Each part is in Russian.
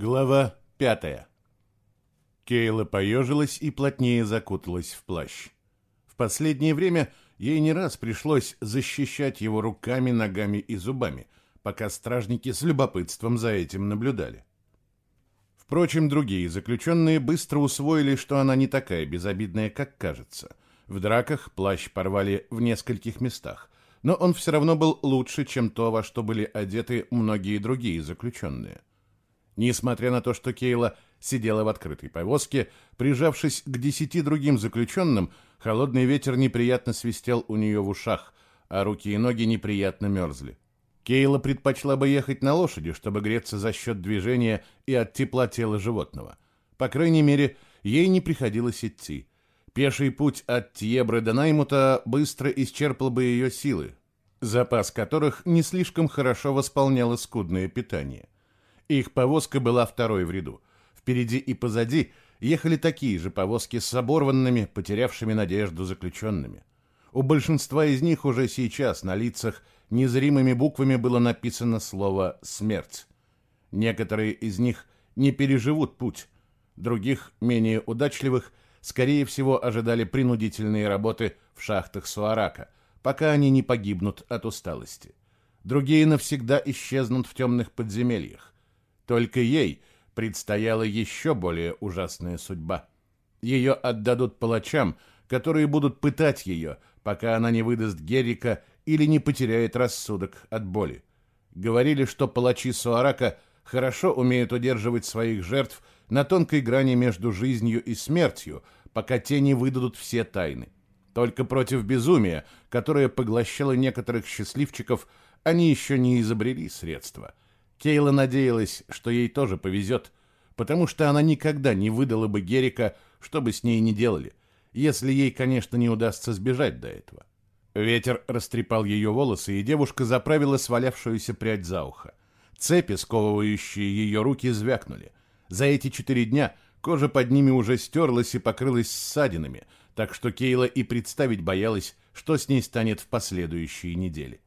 Глава пятая. Кейла поежилась и плотнее закуталась в плащ. В последнее время ей не раз пришлось защищать его руками, ногами и зубами, пока стражники с любопытством за этим наблюдали. Впрочем, другие заключенные быстро усвоили, что она не такая безобидная, как кажется. В драках плащ порвали в нескольких местах, но он все равно был лучше, чем то, во что были одеты многие другие заключенные. Несмотря на то, что Кейла сидела в открытой повозке, прижавшись к десяти другим заключенным, холодный ветер неприятно свистел у нее в ушах, а руки и ноги неприятно мерзли. Кейла предпочла бы ехать на лошади, чтобы греться за счет движения и от тепла тела животного. По крайней мере, ей не приходилось идти. Пеший путь от Тьебры до Наймута быстро исчерпал бы ее силы, запас которых не слишком хорошо восполняло скудное питание. Их повозка была второй в ряду. Впереди и позади ехали такие же повозки с оборванными, потерявшими надежду заключенными. У большинства из них уже сейчас на лицах незримыми буквами было написано слово «смерть». Некоторые из них не переживут путь, других, менее удачливых, скорее всего, ожидали принудительные работы в шахтах Суарака, пока они не погибнут от усталости. Другие навсегда исчезнут в темных подземельях. Только ей предстояла еще более ужасная судьба. Ее отдадут палачам, которые будут пытать ее, пока она не выдаст Геррика или не потеряет рассудок от боли. Говорили, что палачи Суарака хорошо умеют удерживать своих жертв на тонкой грани между жизнью и смертью, пока те не выдадут все тайны. Только против безумия, которое поглощало некоторых счастливчиков, они еще не изобрели средства – Кейла надеялась, что ей тоже повезет, потому что она никогда не выдала бы Герика, что бы с ней ни делали, если ей, конечно, не удастся сбежать до этого. Ветер растрепал ее волосы, и девушка заправила свалявшуюся прядь за ухо. Цепи, сковывающие ее руки, звякнули. За эти четыре дня кожа под ними уже стерлась и покрылась ссадинами, так что Кейла и представить боялась, что с ней станет в последующие недели.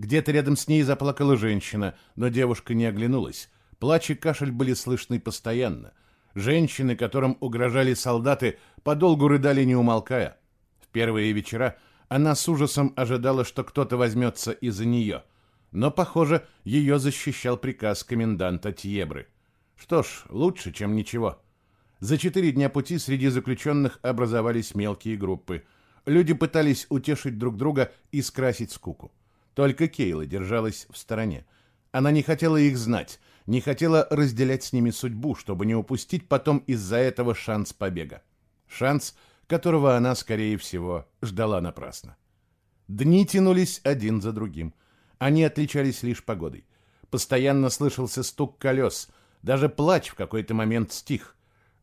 Где-то рядом с ней заплакала женщина, но девушка не оглянулась. Плач и кашель были слышны постоянно. Женщины, которым угрожали солдаты, подолгу рыдали не умолкая. В первые вечера она с ужасом ожидала, что кто-то возьмется из-за нее. Но, похоже, ее защищал приказ коменданта Тьебры. Что ж, лучше, чем ничего. За четыре дня пути среди заключенных образовались мелкие группы. Люди пытались утешить друг друга и скрасить скуку. Только Кейла держалась в стороне. Она не хотела их знать, не хотела разделять с ними судьбу, чтобы не упустить потом из-за этого шанс побега. Шанс, которого она, скорее всего, ждала напрасно. Дни тянулись один за другим. Они отличались лишь погодой. Постоянно слышался стук колес, даже плач в какой-то момент стих.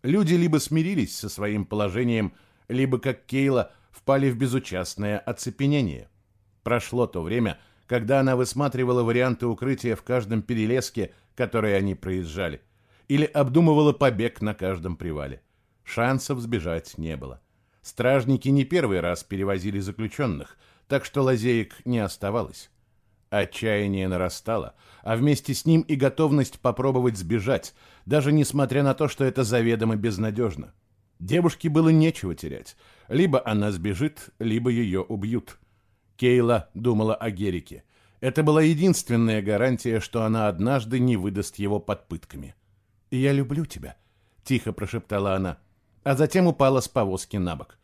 Люди либо смирились со своим положением, либо, как Кейла, впали в безучастное оцепенение – Прошло то время, когда она высматривала варианты укрытия в каждом перелеске, который они проезжали, или обдумывала побег на каждом привале. Шансов сбежать не было. Стражники не первый раз перевозили заключенных, так что лазеек не оставалось. Отчаяние нарастало, а вместе с ним и готовность попробовать сбежать, даже несмотря на то, что это заведомо безнадежно. Девушке было нечего терять. Либо она сбежит, либо ее убьют. Кейла думала о Герике. Это была единственная гарантия, что она однажды не выдаст его под пытками. «Я люблю тебя», — тихо прошептала она, а затем упала с повозки на бок.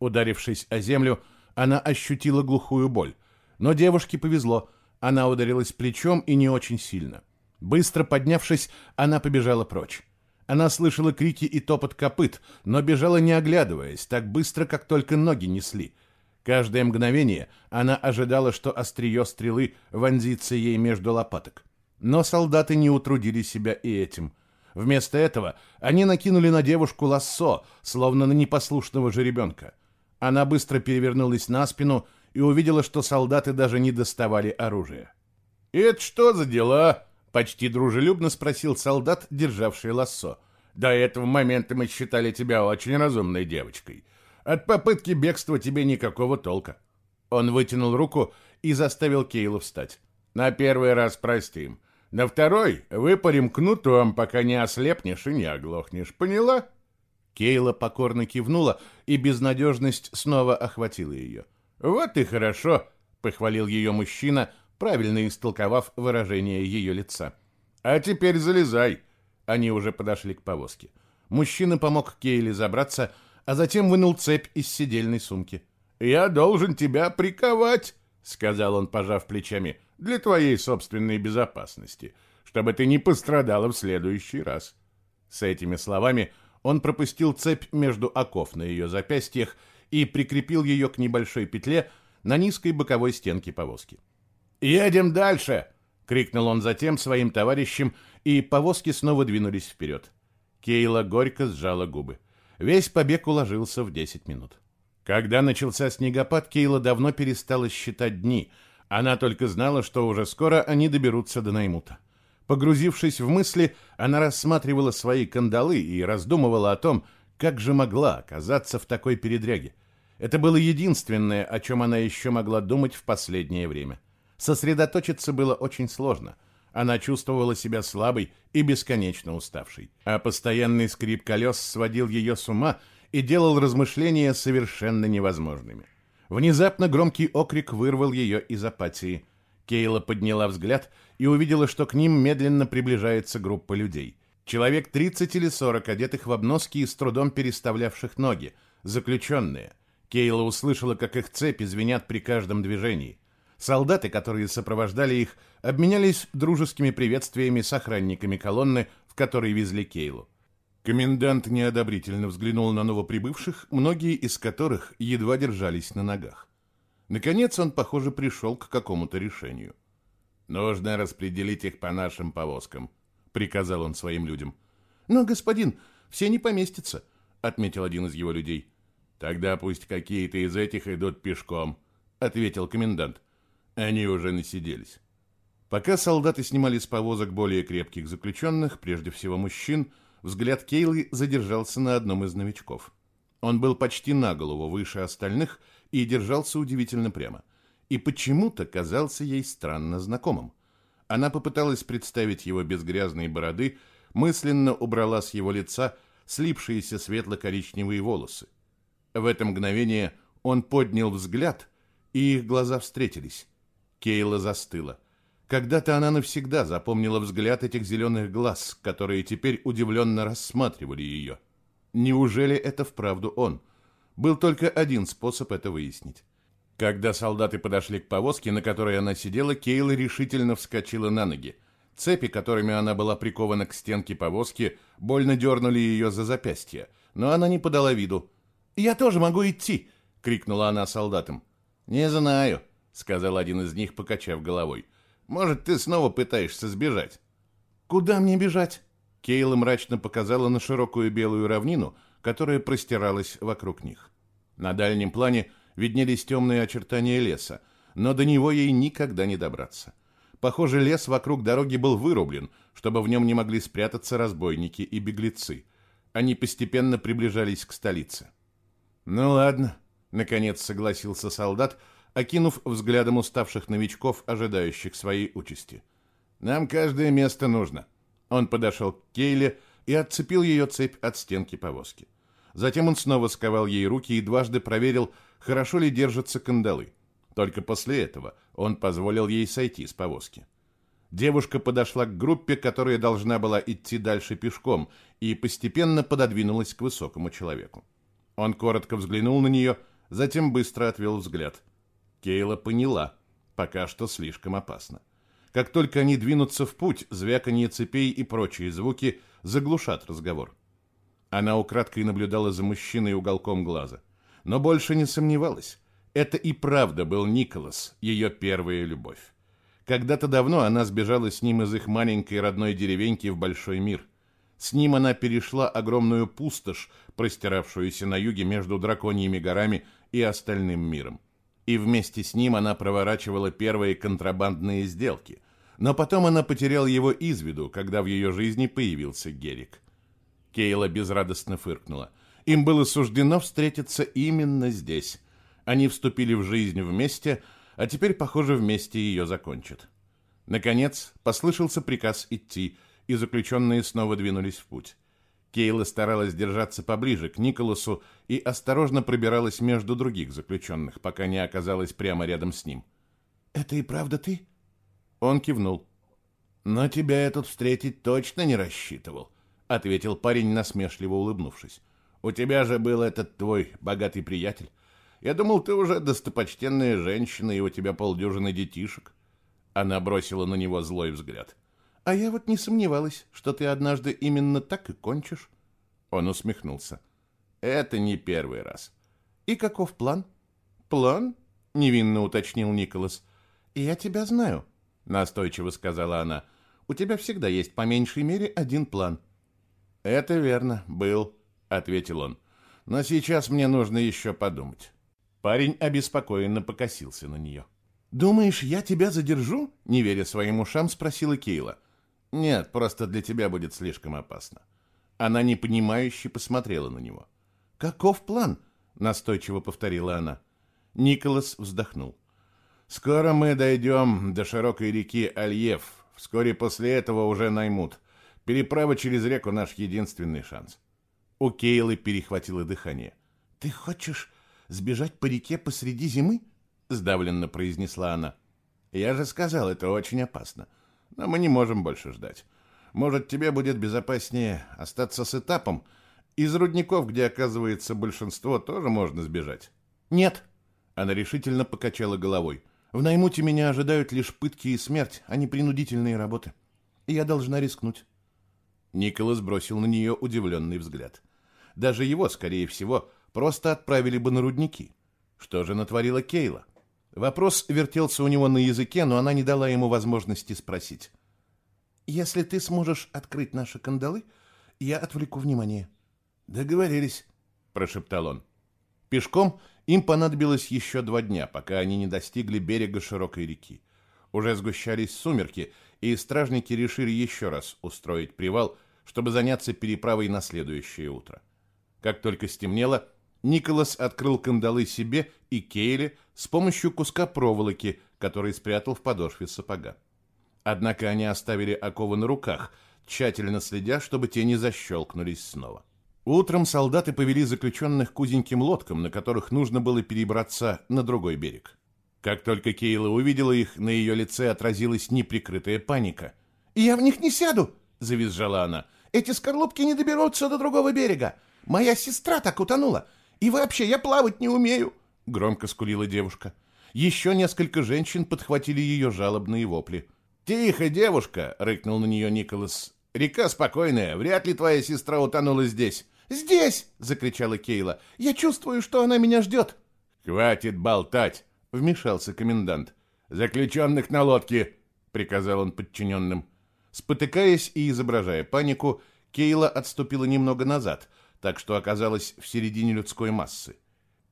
Ударившись о землю, она ощутила глухую боль. Но девушке повезло, она ударилась плечом и не очень сильно. Быстро поднявшись, она побежала прочь. Она слышала крики и топот копыт, но бежала не оглядываясь, так быстро, как только ноги несли — Каждое мгновение она ожидала, что острие стрелы вонзится ей между лопаток. Но солдаты не утрудили себя и этим. Вместо этого они накинули на девушку лассо, словно на непослушного жеребенка. Она быстро перевернулась на спину и увидела, что солдаты даже не доставали оружие. «Это что за дела?» — почти дружелюбно спросил солдат, державший лассо. «До этого момента мы считали тебя очень разумной девочкой. От попытки бегства тебе никакого толка. Он вытянул руку и заставил Кейлу встать. На первый раз простим. На второй выпарим кнутом, пока не ослепнешь и не оглохнешь. Поняла?» Кейла покорно кивнула, и безнадежность снова охватила ее. «Вот и хорошо», — похвалил ее мужчина, правильно истолковав выражение ее лица. «А теперь залезай». Они уже подошли к повозке. Мужчина помог Кейле забраться, а затем вынул цепь из сидельной сумки. «Я должен тебя приковать», — сказал он, пожав плечами, — «для твоей собственной безопасности, чтобы ты не пострадала в следующий раз». С этими словами он пропустил цепь между оков на ее запястьях и прикрепил ее к небольшой петле на низкой боковой стенке повозки. «Едем дальше!» — крикнул он затем своим товарищам, и повозки снова двинулись вперед. Кейла горько сжала губы. Весь побег уложился в 10 минут. Когда начался снегопад, Кейла давно перестала считать дни. Она только знала, что уже скоро они доберутся до Наймута. Погрузившись в мысли, она рассматривала свои кандалы и раздумывала о том, как же могла оказаться в такой передряге. Это было единственное, о чем она еще могла думать в последнее время. Сосредоточиться было очень сложно – она чувствовала себя слабой и бесконечно уставшей. А постоянный скрип колес сводил ее с ума и делал размышления совершенно невозможными. Внезапно громкий окрик вырвал ее из апатии. Кейла подняла взгляд и увидела, что к ним медленно приближается группа людей. Человек 30 или 40, одетых в обноски и с трудом переставлявших ноги, заключенные. Кейла услышала, как их цепи звенят при каждом движении. Солдаты, которые сопровождали их, обменялись дружескими приветствиями с охранниками колонны, в которой везли Кейлу. Комендант неодобрительно взглянул на новоприбывших, многие из которых едва держались на ногах. Наконец он, похоже, пришел к какому-то решению. «Нужно распределить их по нашим повозкам», — приказал он своим людям. «Но, господин, все не поместятся», — отметил один из его людей. «Тогда пусть какие-то из этих идут пешком», — ответил комендант. Они уже насиделись. Пока солдаты снимали с повозок более крепких заключенных, прежде всего мужчин, взгляд Кейлы задержался на одном из новичков. Он был почти на голову выше остальных и держался удивительно прямо. И почему-то казался ей странно знакомым. Она попыталась представить его без грязной бороды, мысленно убрала с его лица слипшиеся светло-коричневые волосы. В это мгновение он поднял взгляд, и их глаза встретились. Кейла застыла. Когда-то она навсегда запомнила взгляд этих зеленых глаз, которые теперь удивленно рассматривали ее. Неужели это вправду он? Был только один способ это выяснить. Когда солдаты подошли к повозке, на которой она сидела, Кейла решительно вскочила на ноги. Цепи, которыми она была прикована к стенке повозки, больно дернули ее за запястье, но она не подала виду. «Я тоже могу идти!» — крикнула она солдатам. «Не знаю», сказал один из них, покачав головой. Может, ты снова пытаешься сбежать? Куда мне бежать? Кейла мрачно показала на широкую белую равнину, которая простиралась вокруг них. На дальнем плане виднелись темные очертания леса, но до него ей никогда не добраться. Похоже, лес вокруг дороги был вырублен, чтобы в нем не могли спрятаться разбойники и беглецы. Они постепенно приближались к столице. «Ну ладно», — наконец согласился солдат, — окинув взглядом уставших новичков, ожидающих своей участи. «Нам каждое место нужно». Он подошел к Кейле и отцепил ее цепь от стенки повозки. Затем он снова сковал ей руки и дважды проверил, хорошо ли держатся кандалы. Только после этого он позволил ей сойти с повозки. Девушка подошла к группе, которая должна была идти дальше пешком, и постепенно пододвинулась к высокому человеку. Он коротко взглянул на нее, затем быстро отвел взгляд – Кейла поняла, пока что слишком опасно. Как только они двинутся в путь, звяканье цепей и прочие звуки заглушат разговор. Она украдкой наблюдала за мужчиной уголком глаза, но больше не сомневалась. Это и правда был Николас, ее первая любовь. Когда-то давно она сбежала с ним из их маленькой родной деревеньки в большой мир. С ним она перешла огромную пустошь, простиравшуюся на юге между драконьими горами и остальным миром и вместе с ним она проворачивала первые контрабандные сделки. Но потом она потеряла его из виду, когда в ее жизни появился Герик. Кейла безрадостно фыркнула. Им было суждено встретиться именно здесь. Они вступили в жизнь вместе, а теперь, похоже, вместе ее закончат. Наконец, послышался приказ идти, и заключенные снова двинулись в путь. Кейла старалась держаться поближе к Николасу и осторожно пробиралась между других заключенных, пока не оказалась прямо рядом с ним. «Это и правда ты?» Он кивнул. «Но тебя я тут встретить точно не рассчитывал», — ответил парень, насмешливо улыбнувшись. «У тебя же был этот твой богатый приятель. Я думал, ты уже достопочтенная женщина, и у тебя полдюжины детишек». Она бросила на него злой взгляд. А я вот не сомневалась, что ты однажды именно так и кончишь. Он усмехнулся. Это не первый раз. И каков план? План? Невинно уточнил Николас. Я тебя знаю, настойчиво сказала она. У тебя всегда есть по меньшей мере один план. Это верно, был, ответил он. Но сейчас мне нужно еще подумать. Парень обеспокоенно покосился на нее. «Думаешь, я тебя задержу?» — не веря своим ушам, спросила Кейла. Нет, просто для тебя будет слишком опасно. Она непонимающе посмотрела на него. Каков план? настойчиво повторила она. Николас вздохнул. Скоро мы дойдем до широкой реки Альев. Вскоре после этого уже наймут. Переправа через реку наш единственный шанс. У Кейлы перехватило дыхание. Ты хочешь сбежать по реке посреди зимы? сдавленно произнесла она. Я же сказал, это очень опасно. Но мы не можем больше ждать. Может, тебе будет безопаснее остаться с этапом? Из рудников, где оказывается большинство, тоже можно сбежать. Нет. Она решительно покачала головой. В Наймуте меня ожидают лишь пытки и смерть, а не принудительные работы. И я должна рискнуть. Николас бросил на нее удивленный взгляд. Даже его, скорее всего, просто отправили бы на рудники. Что же натворила Кейла? — Вопрос вертелся у него на языке, но она не дала ему возможности спросить. «Если ты сможешь открыть наши кандалы, я отвлеку внимание». «Договорились», — прошептал он. Пешком им понадобилось еще два дня, пока они не достигли берега широкой реки. Уже сгущались сумерки, и стражники решили еще раз устроить привал, чтобы заняться переправой на следующее утро. Как только стемнело, Николас открыл кандалы себе и Кейле с помощью куска проволоки, который спрятал в подошве сапога. Однако они оставили оковы на руках, тщательно следя, чтобы те не защелкнулись снова. Утром солдаты повели заключенных к узеньким лодкам, на которых нужно было перебраться на другой берег. Как только Кейла увидела их, на ее лице отразилась неприкрытая паника. «Я в них не сяду!» — завизжала она. «Эти скорлупки не доберутся до другого берега! Моя сестра так утонула! И вообще, я плавать не умею!» — громко скулила девушка. Еще несколько женщин подхватили ее жалобные вопли. «Тихо, девушка!» — рыкнул на нее Николас. «Река спокойная, вряд ли твоя сестра утонула здесь». «Здесь!» — закричала Кейла. «Я чувствую, что она меня ждет!» «Хватит болтать!» — вмешался комендант. «Заключенных на лодке!» — приказал он подчиненным. Спотыкаясь и изображая панику, Кейла отступила немного назад — так что оказалась в середине людской массы.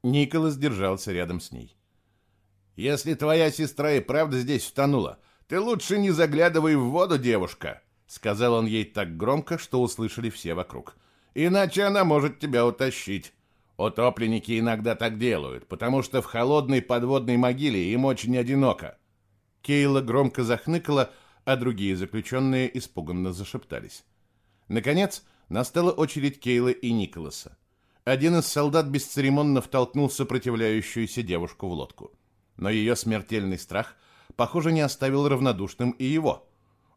Николас держался рядом с ней. «Если твоя сестра и правда здесь утонула, ты лучше не заглядывай в воду, девушка», — сказал он ей так громко, что услышали все вокруг. «Иначе она может тебя утащить. Утопленники иногда так делают, потому что в холодной подводной могиле им очень одиноко». Кейла громко захныкала, а другие заключенные испуганно зашептались. Наконец, Настала очередь Кейла и Николаса. Один из солдат бесцеремонно втолкнул сопротивляющуюся девушку в лодку. Но ее смертельный страх, похоже, не оставил равнодушным и его.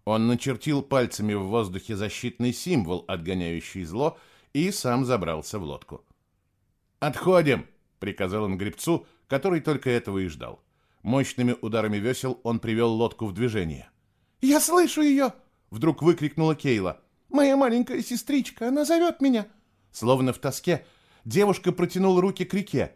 Он начертил пальцами в воздухе защитный символ, отгоняющий зло, и сам забрался в лодку. «Отходим!» — приказал он гребцу, который только этого и ждал. Мощными ударами весел он привел лодку в движение. «Я слышу ее!» — вдруг выкрикнула Кейла. Моя маленькая сестричка, она зовет меня!» Словно в тоске, девушка протянула руки к реке.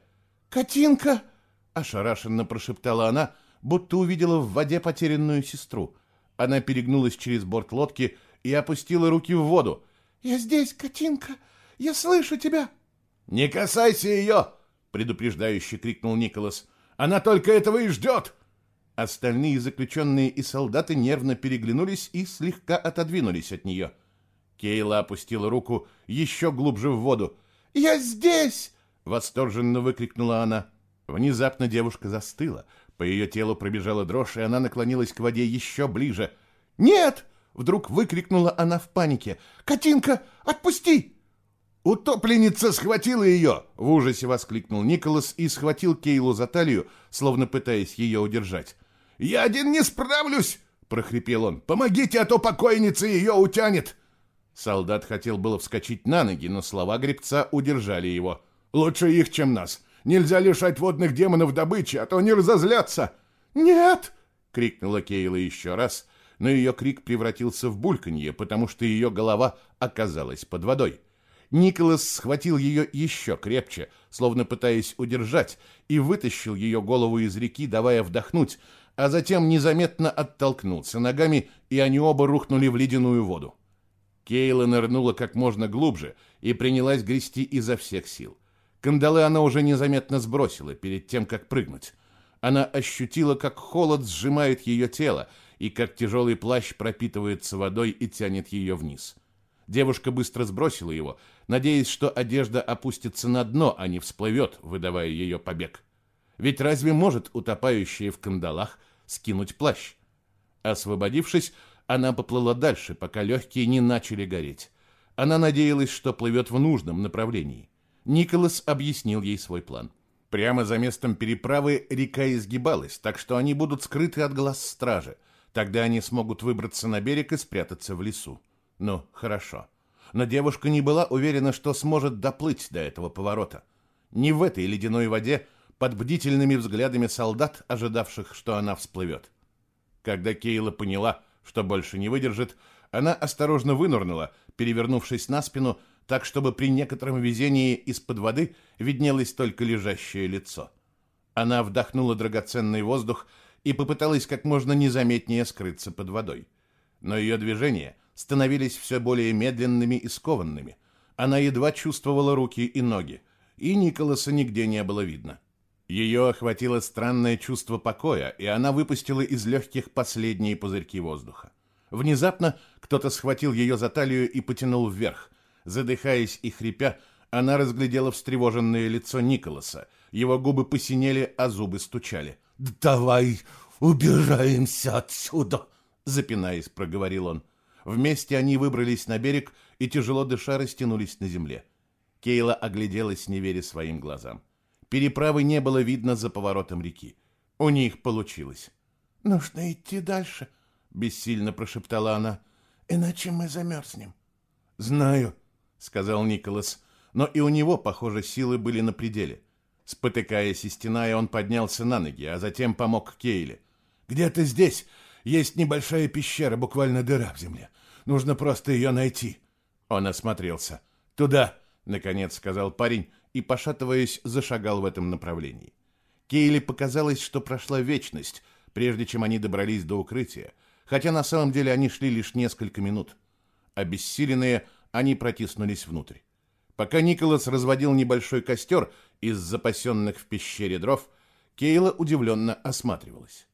«Катинка!» — ошарашенно прошептала она, будто увидела в воде потерянную сестру. Она перегнулась через борт лодки и опустила руки в воду. «Я здесь, Катинка! Я слышу тебя!» «Не касайся ее!» — предупреждающе крикнул Николас. «Она только этого и ждет!» Остальные заключенные и солдаты нервно переглянулись и слегка отодвинулись от нее. Кейла опустила руку еще глубже в воду. «Я здесь!» — восторженно выкрикнула она. Внезапно девушка застыла, По ее телу пробежала дрожь, и она наклонилась к воде еще ближе. «Нет!» — вдруг выкрикнула она в панике. «Катинка, отпусти!» «Утопленница схватила ее!» — в ужасе воскликнул Николас и схватил Кейлу за талию, словно пытаясь ее удержать. «Я один не справлюсь!» — прохрипел он. «Помогите, а то покойница ее утянет!» Солдат хотел было вскочить на ноги, но слова гребца удержали его. «Лучше их, чем нас. Нельзя лишать водных демонов добычи, а то они разозлятся!» «Нет!» — крикнула Кейла еще раз, но ее крик превратился в бульканье, потому что ее голова оказалась под водой. Николас схватил ее еще крепче, словно пытаясь удержать, и вытащил ее голову из реки, давая вдохнуть, а затем незаметно оттолкнулся ногами, и они оба рухнули в ледяную воду. Кейла нырнула как можно глубже и принялась грести изо всех сил. Кандалы она уже незаметно сбросила перед тем, как прыгнуть. Она ощутила, как холод сжимает ее тело и как тяжелый плащ пропитывается водой и тянет ее вниз. Девушка быстро сбросила его, надеясь, что одежда опустится на дно, а не всплывет, выдавая ее побег. Ведь разве может утопающая в кандалах скинуть плащ? Освободившись, она поплыла дальше, пока легкие не начали гореть. Она надеялась, что плывет в нужном направлении. Николас объяснил ей свой план. Прямо за местом переправы река изгибалась, так что они будут скрыты от глаз стражи. Тогда они смогут выбраться на берег и спрятаться в лесу. Ну, хорошо. Но девушка не была уверена, что сможет доплыть до этого поворота. Не в этой ледяной воде, под бдительными взглядами солдат, ожидавших, что она всплывет. Когда Кейла поняла, что больше не выдержит, она осторожно вынырнула, перевернувшись на спину, так чтобы при некотором везении из-под воды виднелось только лежащее лицо. Она вдохнула драгоценный воздух и попыталась как можно незаметнее скрыться под водой. Но ее движения становились все более медленными и скованными. Она едва чувствовала руки и ноги, и Николаса нигде не было видно. Ее охватило странное чувство покоя, и она выпустила из легких последние пузырьки воздуха. Внезапно кто-то схватил ее за талию и потянул вверх. Задыхаясь и хрипя, она разглядела встревоженное лицо Николаса. Его губы посинели, а зубы стучали. «Давай убираемся отсюда!» Запинаясь, проговорил он. Вместе они выбрались на берег и, тяжело дыша, растянулись на земле. Кейла огляделась, не веря своим глазам. Переправы не было видно за поворотом реки. У них получилось. «Нужно идти дальше», — бессильно прошептала она, — «иначе мы замерзнем». «Знаю», — сказал Николас, но и у него, похоже, силы были на пределе. Спотыкаясь и стеная, он поднялся на ноги, а затем помог Кейле. «Где-то здесь есть небольшая пещера, буквально дыра в земле. Нужно просто ее найти. Он осмотрелся. «Туда!» — наконец сказал парень и, пошатываясь, зашагал в этом направлении. Кейли показалось, что прошла вечность, прежде чем они добрались до укрытия, хотя на самом деле они шли лишь несколько минут. Обессиленные, они протиснулись внутрь. Пока Николас разводил небольшой костер из запасенных в пещере дров, Кейла удивленно осматривалась.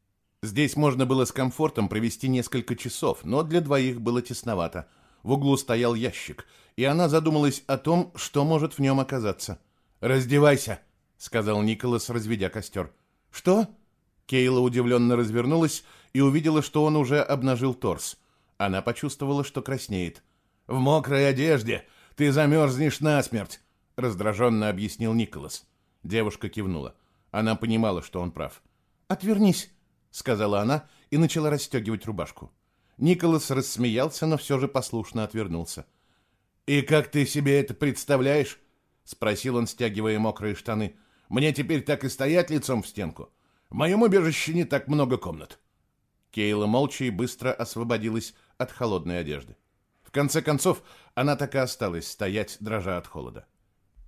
Здесь можно было с комфортом провести несколько часов, но для двоих было тесновато. В углу стоял ящик, и она задумалась о том, что может в нем оказаться. «Раздевайся», — сказал Николас, разведя костер. «Что?» Кейла удивленно развернулась и увидела, что он уже обнажил торс. Она почувствовала, что краснеет. «В мокрой одежде ты замерзнешь насмерть», — раздраженно объяснил Николас. Девушка кивнула. Она понимала, что он прав. «Отвернись», сказала она и начала расстегивать рубашку. Николас рассмеялся, но все же послушно отвернулся. «И как ты себе это представляешь?» — спросил он, стягивая мокрые штаны. «Мне теперь так и стоять лицом в стенку. В моем убежище не так много комнат». Кейла молча и быстро освободилась от холодной одежды. В конце концов, она так и осталась стоять, дрожа от холода.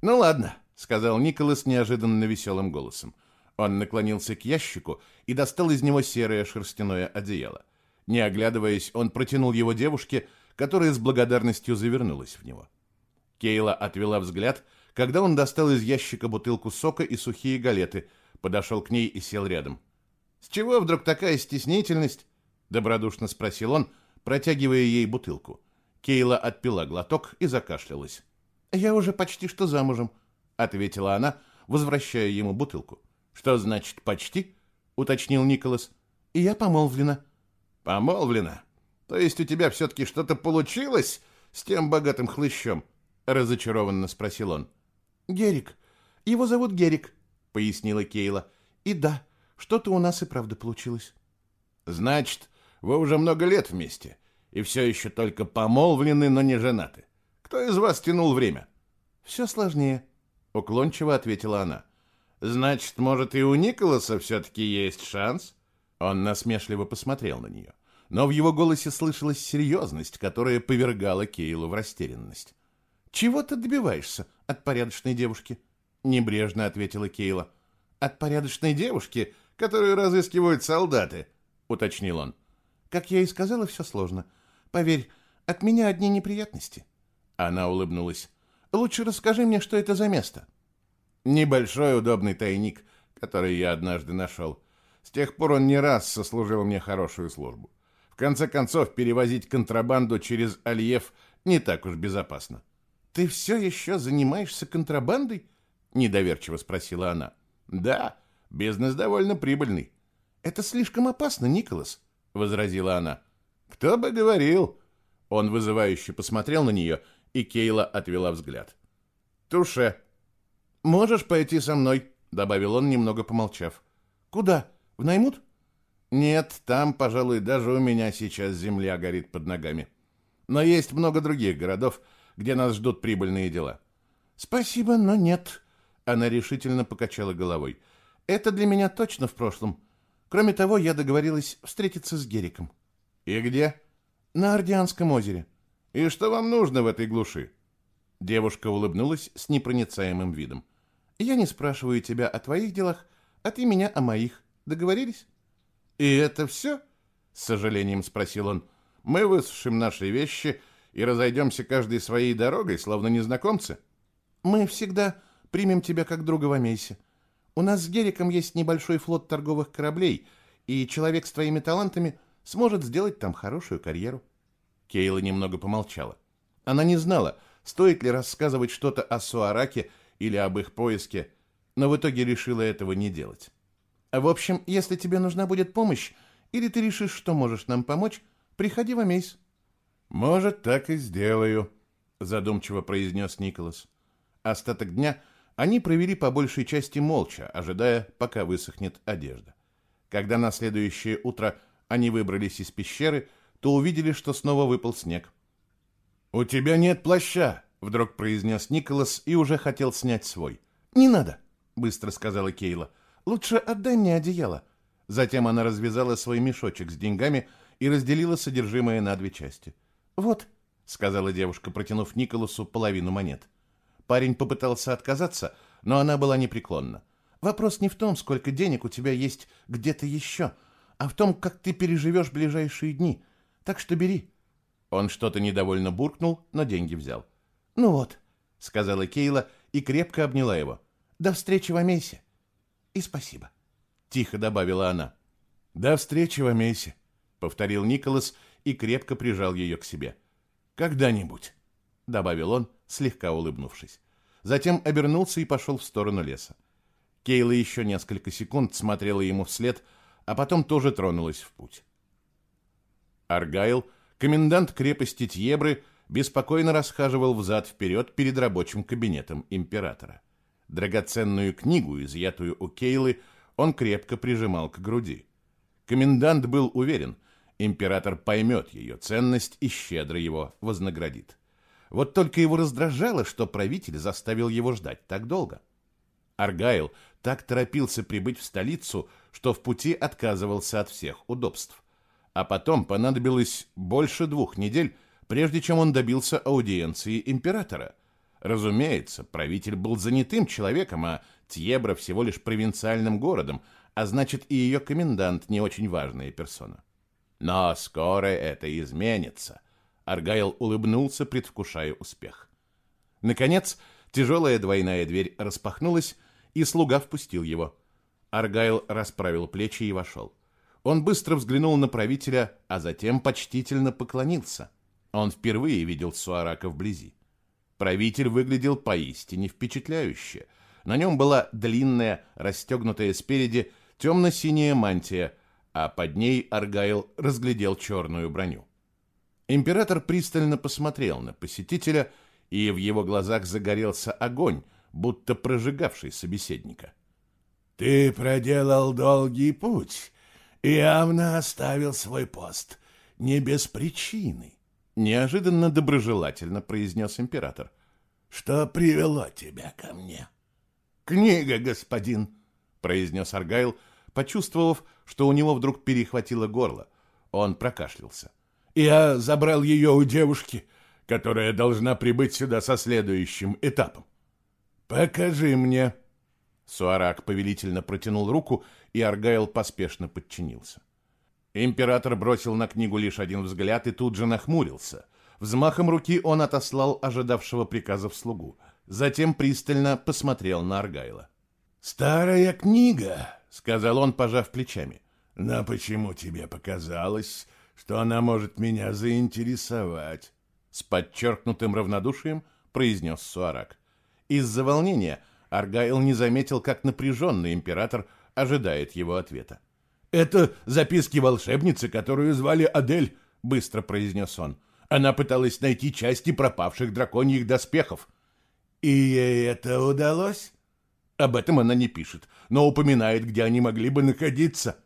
«Ну ладно», — сказал Николас неожиданно веселым голосом. Он наклонился к ящику и достал из него серое шерстяное одеяло. Не оглядываясь, он протянул его девушке, которая с благодарностью завернулась в него. Кейла отвела взгляд, когда он достал из ящика бутылку сока и сухие галеты, подошел к ней и сел рядом. «С чего вдруг такая стеснительность?» — добродушно спросил он, протягивая ей бутылку. Кейла отпила глоток и закашлялась. «Я уже почти что замужем», — ответила она, возвращая ему бутылку. Что значит «почти»? уточнил Николас. И я помолвлена. Помолвлена? То есть у тебя все-таки что-то получилось с тем богатым хлыщом? Разочарованно спросил он. Герик. Его зовут Герик, пояснила Кейла. И да, что-то у нас и правда получилось. Значит, вы уже много лет вместе и все еще только помолвлены, но не женаты. Кто из вас тянул время? Все сложнее, уклончиво ответила она. Значит, может, и у Николаса все-таки есть шанс? Он насмешливо посмотрел на нее. Но в его голосе слышалась серьезность, которая повергала Кейлу в растерянность. «Чего ты добиваешься от порядочной девушки?» — небрежно ответила Кейла. «От порядочной девушки, которую разыскивают солдаты», — уточнил он. «Как я и сказала, все сложно. Поверь, от меня одни неприятности». Она улыбнулась. «Лучше расскажи мне, что это за место». Небольшой удобный тайник, который я однажды нашел. С тех пор он не раз сослужил мне хорошую службу. В конце концов, перевозить контрабанду через Альев не так уж безопасно. «Ты все еще занимаешься контрабандой?» — недоверчиво спросила она. «Да, бизнес довольно прибыльный». «Это слишком опасно, Николас», — возразила она. «Кто бы говорил?» Он вызывающе посмотрел на нее, и Кейла отвела взгляд. «Туше, «Можешь пойти со мной», — добавил он, немного помолчав. «Куда? В Наймут?» «Нет, там, пожалуй, даже у меня сейчас земля горит под ногами. Но есть много других городов, где нас ждут прибыльные дела». «Спасибо, но нет», — она решительно покачала головой. «Это для меня точно в прошлом. Кроме того, я договорилась встретиться с Гериком». «И где?» «На Ордианском озере». «И что вам нужно в этой глуши?» Девушка улыбнулась с непроницаемым видом. Я не спрашиваю тебя о твоих делах, а ты меня о моих. Договорились? И это все? С сожалением спросил он. Мы высушим наши вещи и разойдемся каждой своей дорогой, словно незнакомцы. Мы всегда примем тебя как друга в Амейсе. У нас с Гериком есть небольшой флот торговых кораблей, и человек с твоими талантами сможет сделать там хорошую карьеру. Кейла немного помолчала. Она не знала, стоит ли рассказывать что-то о Суараке или об их поиске, но в итоге решила этого не делать. В общем, если тебе нужна будет помощь, или ты решишь, что можешь нам помочь, приходи в Амейс. Может, так и сделаю, задумчиво произнес Николас. Остаток дня они провели по большей части молча, ожидая, пока высохнет одежда. Когда на следующее утро они выбрались из пещеры, то увидели, что снова выпал снег. «У тебя нет плаща!» Вдруг произнес Николас и уже хотел снять свой. «Не надо», — быстро сказала Кейла. «Лучше отдай мне одеяло». Затем она развязала свой мешочек с деньгами и разделила содержимое на две части. «Вот», — сказала девушка, протянув Николасу половину монет. Парень попытался отказаться, но она была непреклонна. «Вопрос не в том, сколько денег у тебя есть где-то еще, а в том, как ты переживешь ближайшие дни. Так что бери». Он что-то недовольно буркнул, но деньги взял. «Ну вот», — сказала Кейла и крепко обняла его. «До встречи в Амейсе». «И спасибо», — тихо добавила она. «До встречи в Амейсе», — повторил Николас и крепко прижал ее к себе. «Когда-нибудь», — добавил он, слегка улыбнувшись. Затем обернулся и пошел в сторону леса. Кейла еще несколько секунд смотрела ему вслед, а потом тоже тронулась в путь. Аргайл, комендант крепости Тьебры, беспокойно расхаживал взад-вперед перед рабочим кабинетом императора. Драгоценную книгу, изъятую у Кейлы, он крепко прижимал к груди. Комендант был уверен, император поймет ее ценность и щедро его вознаградит. Вот только его раздражало, что правитель заставил его ждать так долго. Аргайл так торопился прибыть в столицу, что в пути отказывался от всех удобств. А потом понадобилось больше двух недель, прежде чем он добился аудиенции императора. Разумеется, правитель был занятым человеком, а Тьебра всего лишь провинциальным городом, а значит и ее комендант не очень важная персона. Но скоро это изменится. Аргайл улыбнулся, предвкушая успех. Наконец, тяжелая двойная дверь распахнулась, и слуга впустил его. Аргайл расправил плечи и вошел. Он быстро взглянул на правителя, а затем почтительно поклонился – он впервые видел Суарака вблизи. Правитель выглядел поистине впечатляюще. На нем была длинная, расстегнутая спереди, темно-синяя мантия, а под ней Аргайл разглядел черную броню. Император пристально посмотрел на посетителя, и в его глазах загорелся огонь, будто прожигавший собеседника. «Ты проделал долгий путь и явно оставил свой пост. Не без причины», — неожиданно доброжелательно произнес император. «Что привело тебя ко мне?» «Книга, господин», — произнес Аргайл, почувствовав, что у него вдруг перехватило горло. Он прокашлялся. «Я забрал ее у девушки, которая должна прибыть сюда со следующим этапом. Покажи мне». Суарак повелительно протянул руку, и Аргайл поспешно подчинился. Император бросил на книгу лишь один взгляд и тут же нахмурился. Взмахом руки он отослал ожидавшего приказов слугу. Затем пристально посмотрел на Аргайла. «Старая книга», — сказал он, пожав плечами. «Но почему тебе показалось, что она может меня заинтересовать?» С подчеркнутым равнодушием произнес Суарак. Из-за волнения Аргайл не заметил, как напряженный император ожидает его ответа. «Это записки волшебницы, которую звали Адель», — быстро произнес он. «Она пыталась найти части пропавших драконьих доспехов». «И ей это удалось?» Об этом она не пишет, но упоминает, где они могли бы находиться.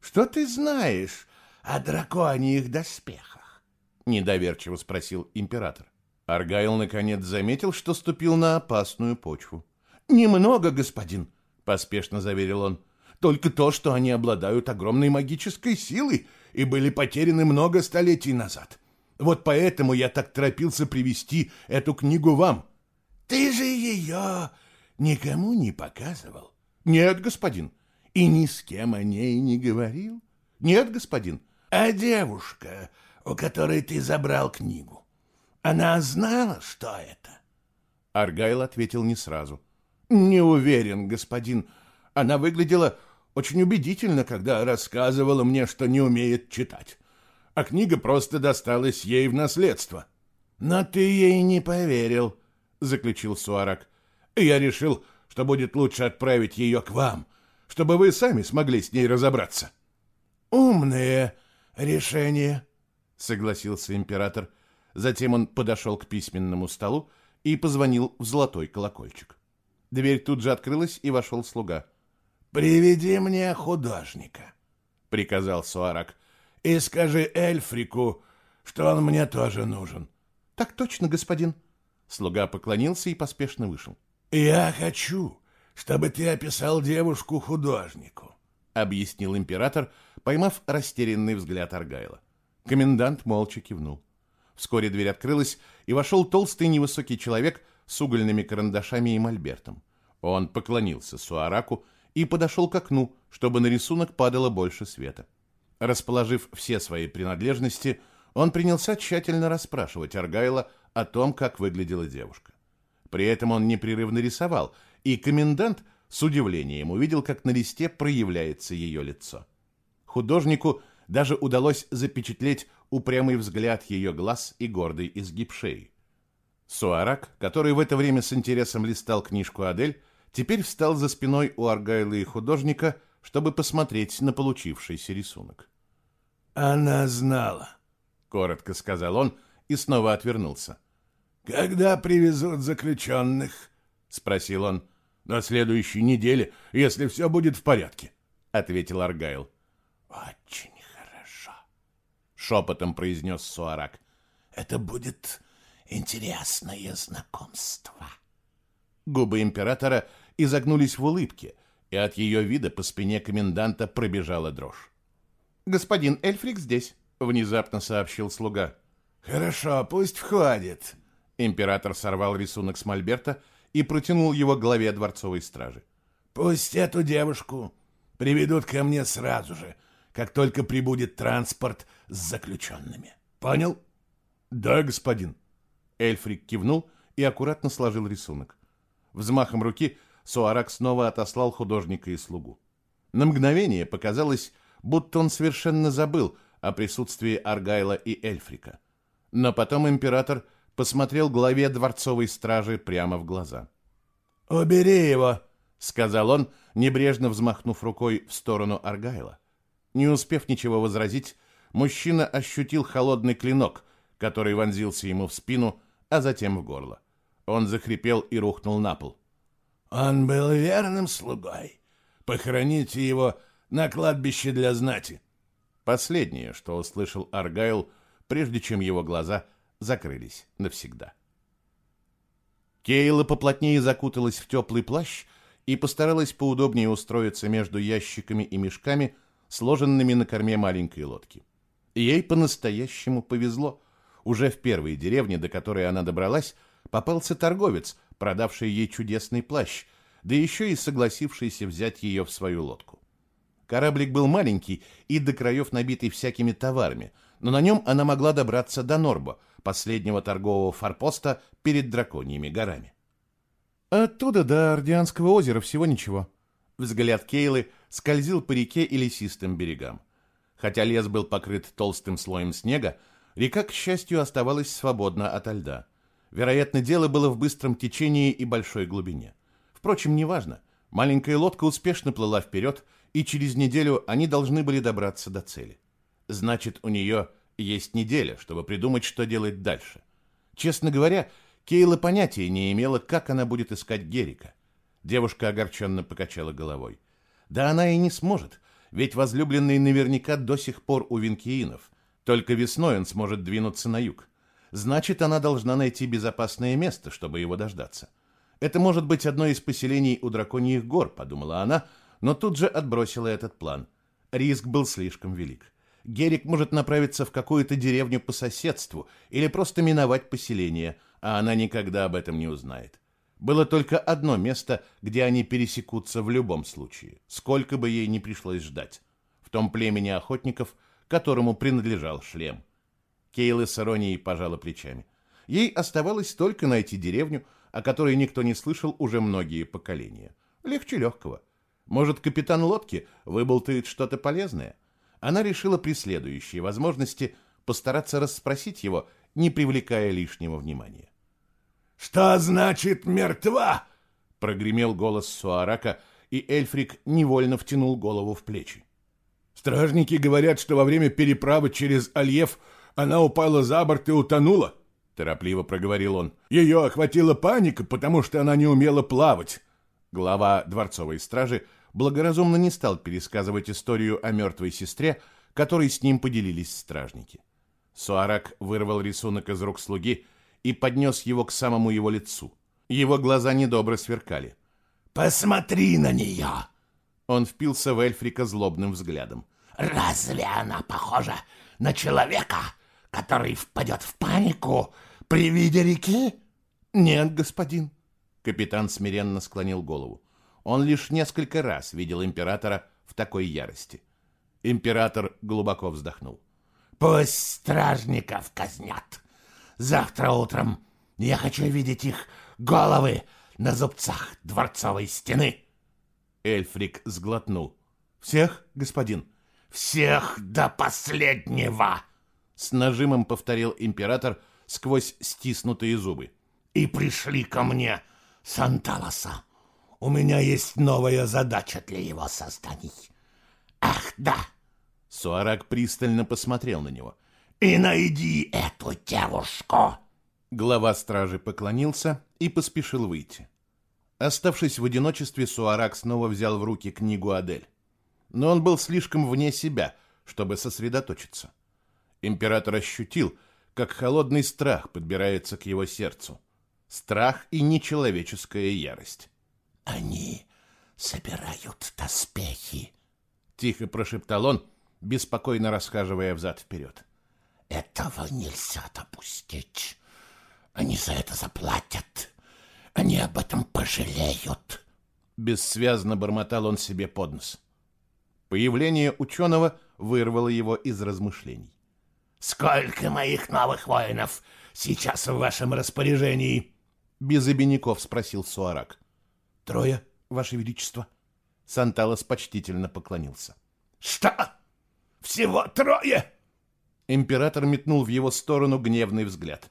Что ты знаешь о драконьих доспехах? Недоверчиво спросил император. Аргайл наконец заметил, что ступил на опасную почву. Немного, господин, поспешно заверил он. Только то, что они обладают огромной магической силой и были потеряны много столетий назад. Вот поэтому я так торопился привести эту книгу вам. Ты же ее никому не показывал? Нет, господин. И ни с кем о ней не говорил? Нет, господин. А девушка, у которой ты забрал книгу, она знала, что это? Аргайл ответил не сразу. Не уверен, господин. Она выглядела очень убедительно, когда рассказывала мне, что не умеет читать. А книга просто досталась ей в наследство. Но ты ей не поверил, заключил Суарак. Я решил, что будет лучше отправить ее к вам, чтобы вы сами смогли с ней разобраться. Умное решение, согласился император. Затем он подошел к письменному столу и позвонил в золотой колокольчик. Дверь тут же открылась, и вошел слуга. «Приведи мне художника», — приказал Суарак, — «и скажи Эльфрику, что он мне тоже нужен». «Так точно, господин». Слуга поклонился и поспешно вышел. «Я хочу, чтобы ты описал девушку художнику», — объяснил император, поймав растерянный взгляд Аргайла. Комендант молча кивнул. Вскоре дверь открылась, и вошел толстый невысокий человек с угольными карандашами и мольбертом. Он поклонился Суараку и подошел к окну, чтобы на рисунок падало больше света. Расположив все свои принадлежности, он принялся тщательно расспрашивать Аргайла о том, как выглядела девушка. При этом он непрерывно рисовал, и комендант с удивлением увидел, как на листе проявляется ее лицо. Художнику даже удалось запечатлеть упрямый взгляд ее глаз и гордый изгиб шеи. Суарак, который в это время с интересом листал книжку Адель, теперь встал за спиной у Аргайла и художника, чтобы посмотреть на получившийся рисунок. «Она знала», — коротко сказал он и снова отвернулся. «Когда привезут заключенных?» — спросил он. «На следующей неделе, если все будет в порядке», — ответил Аргайл. «Очень хорошо», — шепотом произнес Суарак. «Это будет интересное знакомство». Губы императора изогнулись в улыбке, и от ее вида по спине коменданта пробежала дрожь. «Господин Эльфрик здесь», — внезапно сообщил слуга. «Хорошо, пусть входит», Император сорвал рисунок с мольберта и протянул его главе дворцовой стражи. «Пусть эту девушку приведут ко мне сразу же, как только прибудет транспорт с заключенными. Понял?» «Да, господин». Эльфрик кивнул и аккуратно сложил рисунок. Взмахом руки Суарак снова отослал художника и слугу. На мгновение показалось, будто он совершенно забыл о присутствии Аргайла и Эльфрика. Но потом император посмотрел главе дворцовой стражи прямо в глаза. «Убери его!» — сказал он, небрежно взмахнув рукой в сторону Аргайла. Не успев ничего возразить, мужчина ощутил холодный клинок, который вонзился ему в спину, а затем в горло. Он захрипел и рухнул на пол. «Он был верным слугой. Похороните его на кладбище для знати». Последнее, что услышал Аргайл, прежде чем его глаза закрылись навсегда. Кейла поплотнее закуталась в теплый плащ и постаралась поудобнее устроиться между ящиками и мешками, сложенными на корме маленькой лодки. Ей по-настоящему повезло. Уже в первой деревне, до которой она добралась, попался торговец, продавший ей чудесный плащ, да еще и согласившийся взять ее в свою лодку. Кораблик был маленький и до краев набитый всякими товарами, но на нем она могла добраться до Норбо, последнего торгового форпоста перед драконьими горами. Оттуда до Ордианского озера всего ничего. Взгляд Кейлы скользил по реке и лесистым берегам. Хотя лес был покрыт толстым слоем снега, река, к счастью, оставалась свободна ото льда. Вероятно, дело было в быстром течении и большой глубине. Впрочем, неважно. Маленькая лодка успешно плыла вперед, и через неделю они должны были добраться до цели. Значит, у нее есть неделя, чтобы придумать, что делать дальше. Честно говоря, Кейла понятия не имела, как она будет искать Герика. Девушка огорченно покачала головой. Да она и не сможет, ведь возлюбленный наверняка до сих пор у Винкиинов. Только весной он сможет двинуться на юг. Значит, она должна найти безопасное место, чтобы его дождаться. Это может быть одно из поселений у драконьих гор, подумала она, но тут же отбросила этот план. Риск был слишком велик. Герик может направиться в какую-то деревню по соседству или просто миновать поселение, а она никогда об этом не узнает. Было только одно место, где они пересекутся в любом случае, сколько бы ей ни пришлось ждать. В том племени охотников, которому принадлежал шлем. Кейла с иронией пожала плечами. Ей оставалось только найти деревню, о которой никто не слышал уже многие поколения. Легче легкого. Может, капитан лодки выболтает что-то полезное? Она решила при следующей возможности постараться расспросить его, не привлекая лишнего внимания. «Что значит мертва?» — прогремел голос Суарака, и Эльфрик невольно втянул голову в плечи. «Стражники говорят, что во время переправы через Альев она упала за борт и утонула», — торопливо проговорил он. «Ее охватила паника, потому что она не умела плавать». Глава дворцовой стражи — благоразумно не стал пересказывать историю о мертвой сестре, которой с ним поделились стражники. Суарак вырвал рисунок из рук слуги и поднес его к самому его лицу. Его глаза недобро сверкали. «Посмотри на нее!» Он впился в Эльфрика злобным взглядом. «Разве она похожа на человека, который впадет в панику при виде реки?» «Нет, господин». Капитан смиренно склонил голову. Он лишь несколько раз видел императора в такой ярости. Император глубоко вздохнул. «Пусть стражников казнят. Завтра утром я хочу видеть их головы на зубцах дворцовой стены». Эльфрик сглотнул. «Всех, господин?» «Всех до последнего!» С нажимом повторил император сквозь стиснутые зубы. «И пришли ко мне Санталоса. У меня есть новая задача для его созданий. Ах, да!» Суарак пристально посмотрел на него. «И найди эту девушку!» Глава стражи поклонился и поспешил выйти. Оставшись в одиночестве, Суарак снова взял в руки книгу Адель. Но он был слишком вне себя, чтобы сосредоточиться. Император ощутил, как холодный страх подбирается к его сердцу. Страх и нечеловеческая ярость. «Они собирают доспехи», — тихо прошептал он, беспокойно расхаживая взад-вперед. «Этого нельзя допустить. Они за это заплатят. Они об этом пожалеют». Бессвязно бормотал он себе под нос. Появление ученого вырвало его из размышлений. «Сколько моих новых воинов сейчас в вашем распоряжении?» Без обиняков спросил Суарак. Трое, Ваше Величество. Санталос почтительно поклонился. Что? Всего трое? Император метнул в его сторону гневный взгляд.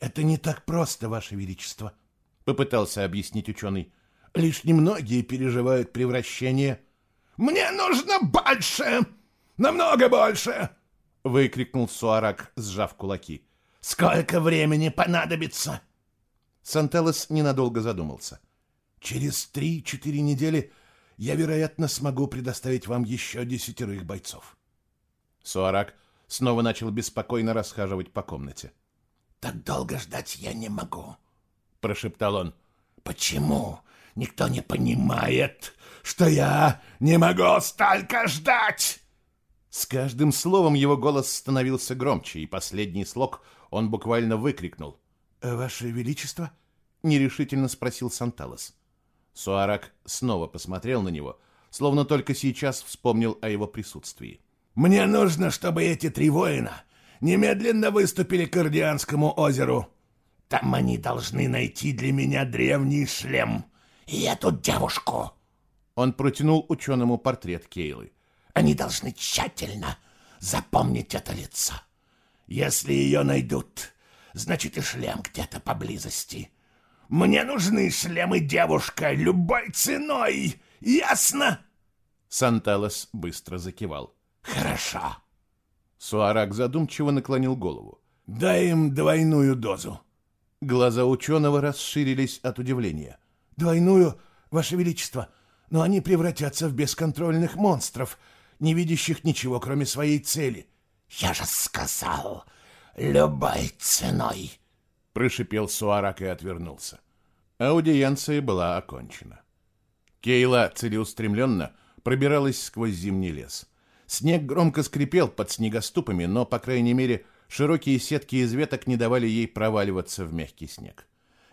Это не так просто, Ваше Величество, попытался объяснить ученый. Лишь немногие переживают превращение. «Мне нужно больше! Намного больше!» — выкрикнул Суарак, сжав кулаки. «Сколько времени понадобится?» Сантелос ненадолго задумался. «Через три-четыре недели я, вероятно, смогу предоставить вам еще десятерых бойцов». Суарак снова начал беспокойно расхаживать по комнате. «Так долго ждать я не могу», — прошептал он. «Почему никто не понимает, что я не могу столько ждать?» С каждым словом его голос становился громче, и последний слог он буквально выкрикнул. «Ваше Величество?» — нерешительно спросил Санталос. Суарак снова посмотрел на него, словно только сейчас вспомнил о его присутствии. «Мне нужно, чтобы эти три воина немедленно выступили к Ордианскому озеру. Там они должны найти для меня древний шлем и эту девушку». Он протянул ученому портрет Кейлы. «Они должны тщательно запомнить это лицо. Если ее найдут, значит и шлем где-то поблизости. Мне нужны шлем и девушка любой ценой, ясно?» Санталос быстро закивал. «Хорошо». Суарак задумчиво наклонил голову. «Дай им двойную дозу». Глаза ученого расширились от удивления. «Двойную, Ваше Величество, но они превратятся в бесконтрольных монстров, не видящих ничего, кроме своей цели». «Я же сказал, любой ценой!» — прошипел Суарак и отвернулся. Аудиенция была окончена. Кейла целеустремленно пробиралась сквозь зимний лес. Снег громко скрипел под снегоступами, но, по крайней мере, широкие сетки из веток не давали ей проваливаться в мягкий снег.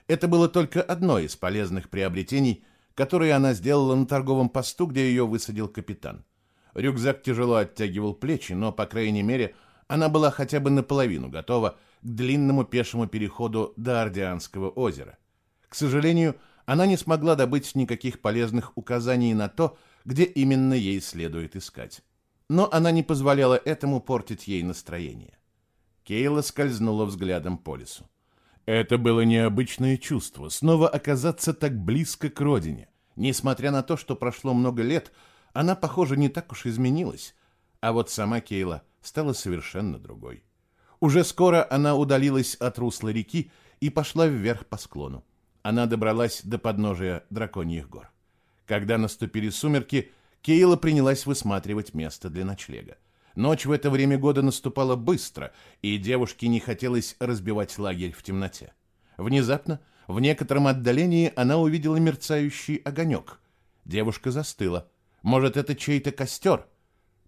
Это было только одно из полезных приобретений, которые она сделала на торговом посту, где ее высадил капитан. Рюкзак тяжело оттягивал плечи, но, по крайней мере, она была хотя бы наполовину готова к длинному пешему переходу до Ордианского озера. К сожалению, она не смогла добыть никаких полезных указаний на то, где именно ей следует искать но она не позволяла этому портить ей настроение. Кейла скользнула взглядом по лесу. Это было необычное чувство, снова оказаться так близко к родине. Несмотря на то, что прошло много лет, она, похоже, не так уж изменилась. А вот сама Кейла стала совершенно другой. Уже скоро она удалилась от русла реки и пошла вверх по склону. Она добралась до подножия драконьих гор. Когда наступили сумерки, Кейла принялась высматривать место для ночлега. Ночь в это время года наступала быстро, и девушке не хотелось разбивать лагерь в темноте. Внезапно, в некотором отдалении, она увидела мерцающий огонек. Девушка застыла. Может, это чей-то костер?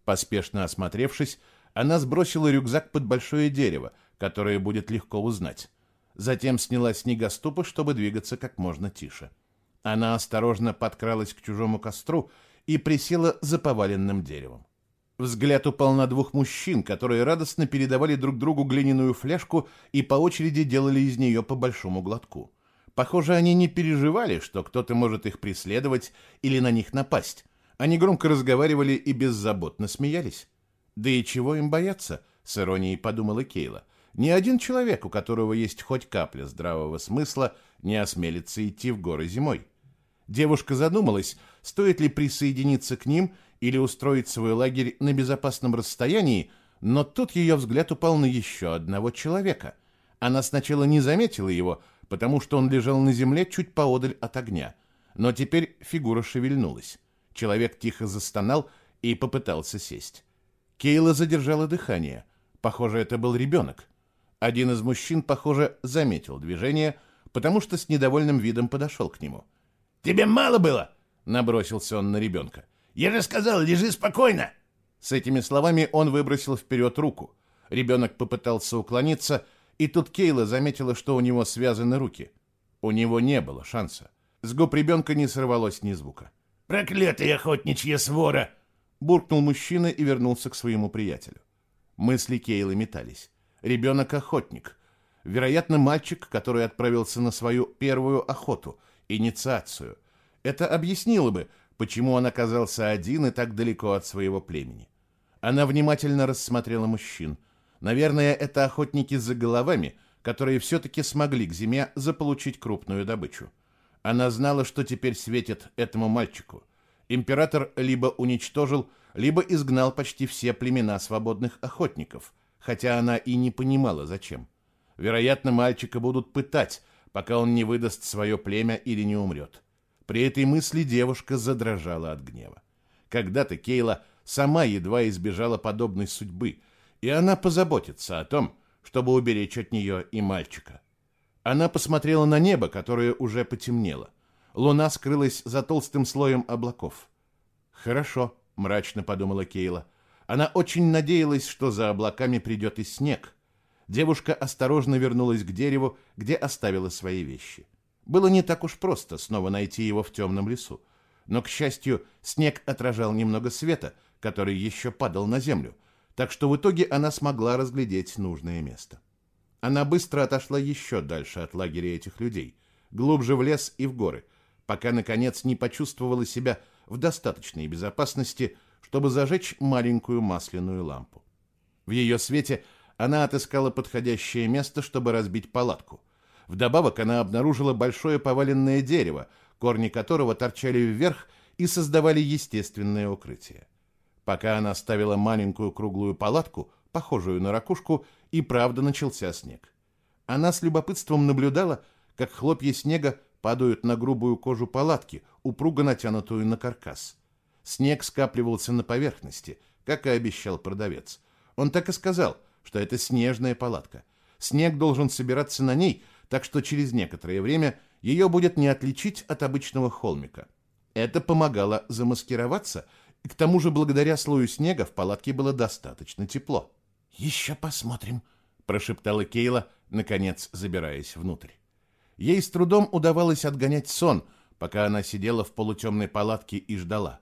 Поспешно осмотревшись, она сбросила рюкзак под большое дерево, которое будет легко узнать. Затем сняла снегоступы, чтобы двигаться как можно тише. Она осторожно подкралась к чужому костру и присела за поваленным деревом. Взгляд упал на двух мужчин, которые радостно передавали друг другу глиняную фляжку и по очереди делали из нее по большому глотку. Похоже, они не переживали, что кто-то может их преследовать или на них напасть. Они громко разговаривали и беззаботно смеялись. Да и чего им бояться, с иронией подумала Кейла. Ни один человек, у которого есть хоть капля здравого смысла, не осмелится идти в горы зимой. Девушка задумалась, стоит ли присоединиться к ним или устроить свой лагерь на безопасном расстоянии, но тут ее взгляд упал на еще одного человека. Она сначала не заметила его, потому что он лежал на земле чуть поодаль от огня. Но теперь фигура шевельнулась. Человек тихо застонал и попытался сесть. Кейла задержала дыхание. Похоже, это был ребенок. Один из мужчин, похоже, заметил движение, потому что с недовольным видом подошел к нему. — Тебе мало было?» — набросился он на ребенка. «Я же сказал, лежи спокойно!» С этими словами он выбросил вперед руку. Ребенок попытался уклониться, и тут Кейла заметила, что у него связаны руки. У него не было шанса. С губ ребенка не сорвалось ни звука. «Проклятая охотничья свора!» Буркнул мужчина и вернулся к своему приятелю. Мысли Кейлы метались. Ребенок — охотник. Вероятно, мальчик, который отправился на свою первую охоту — инициацию. Это объяснило бы, почему он оказался один и так далеко от своего племени. Она внимательно рассмотрела мужчин. Наверное, это охотники за головами, которые все-таки смогли к зиме заполучить крупную добычу. Она знала, что теперь светит этому мальчику. Император либо уничтожил, либо изгнал почти все племена свободных охотников, хотя она и не понимала, зачем. Вероятно, мальчика будут пытать, пока он не выдаст свое племя или не умрет. При этой мысли девушка задрожала от гнева. Когда-то Кейла сама едва избежала подобной судьбы, и она позаботится о том, чтобы уберечь от нее и мальчика. Она посмотрела на небо, которое уже потемнело. Луна скрылась за толстым слоем облаков. «Хорошо», — мрачно подумала Кейла. Она очень надеялась, что за облаками придет и снег. Девушка осторожно вернулась к дереву, где оставила свои вещи. Было не так уж просто снова найти его в темном лесу. Но, к счастью, снег отражал немного света, который еще падал на землю, так что в итоге она смогла разглядеть нужное место. Она быстро отошла еще дальше от лагеря этих людей, глубже в лес и в горы, пока, наконец, не почувствовала себя в достаточной безопасности, чтобы зажечь маленькую масляную лампу. В ее свете она отыскала подходящее место, чтобы разбить палатку. Вдобавок она обнаружила большое поваленное дерево, корни которого торчали вверх и создавали естественное укрытие. Пока она ставила маленькую круглую палатку, похожую на ракушку, и правда начался снег. Она с любопытством наблюдала, как хлопья снега падают на грубую кожу палатки, упруго натянутую на каркас. Снег скапливался на поверхности, как и обещал продавец. Он так и сказал, что это снежная палатка. Снег должен собираться на ней, так что через некоторое время ее будет не отличить от обычного холмика. Это помогало замаскироваться – и к тому же благодаря слою снега в палатке было достаточно тепло. «Еще посмотрим», — прошептала Кейла, наконец забираясь внутрь. Ей с трудом удавалось отгонять сон, пока она сидела в полутемной палатке и ждала.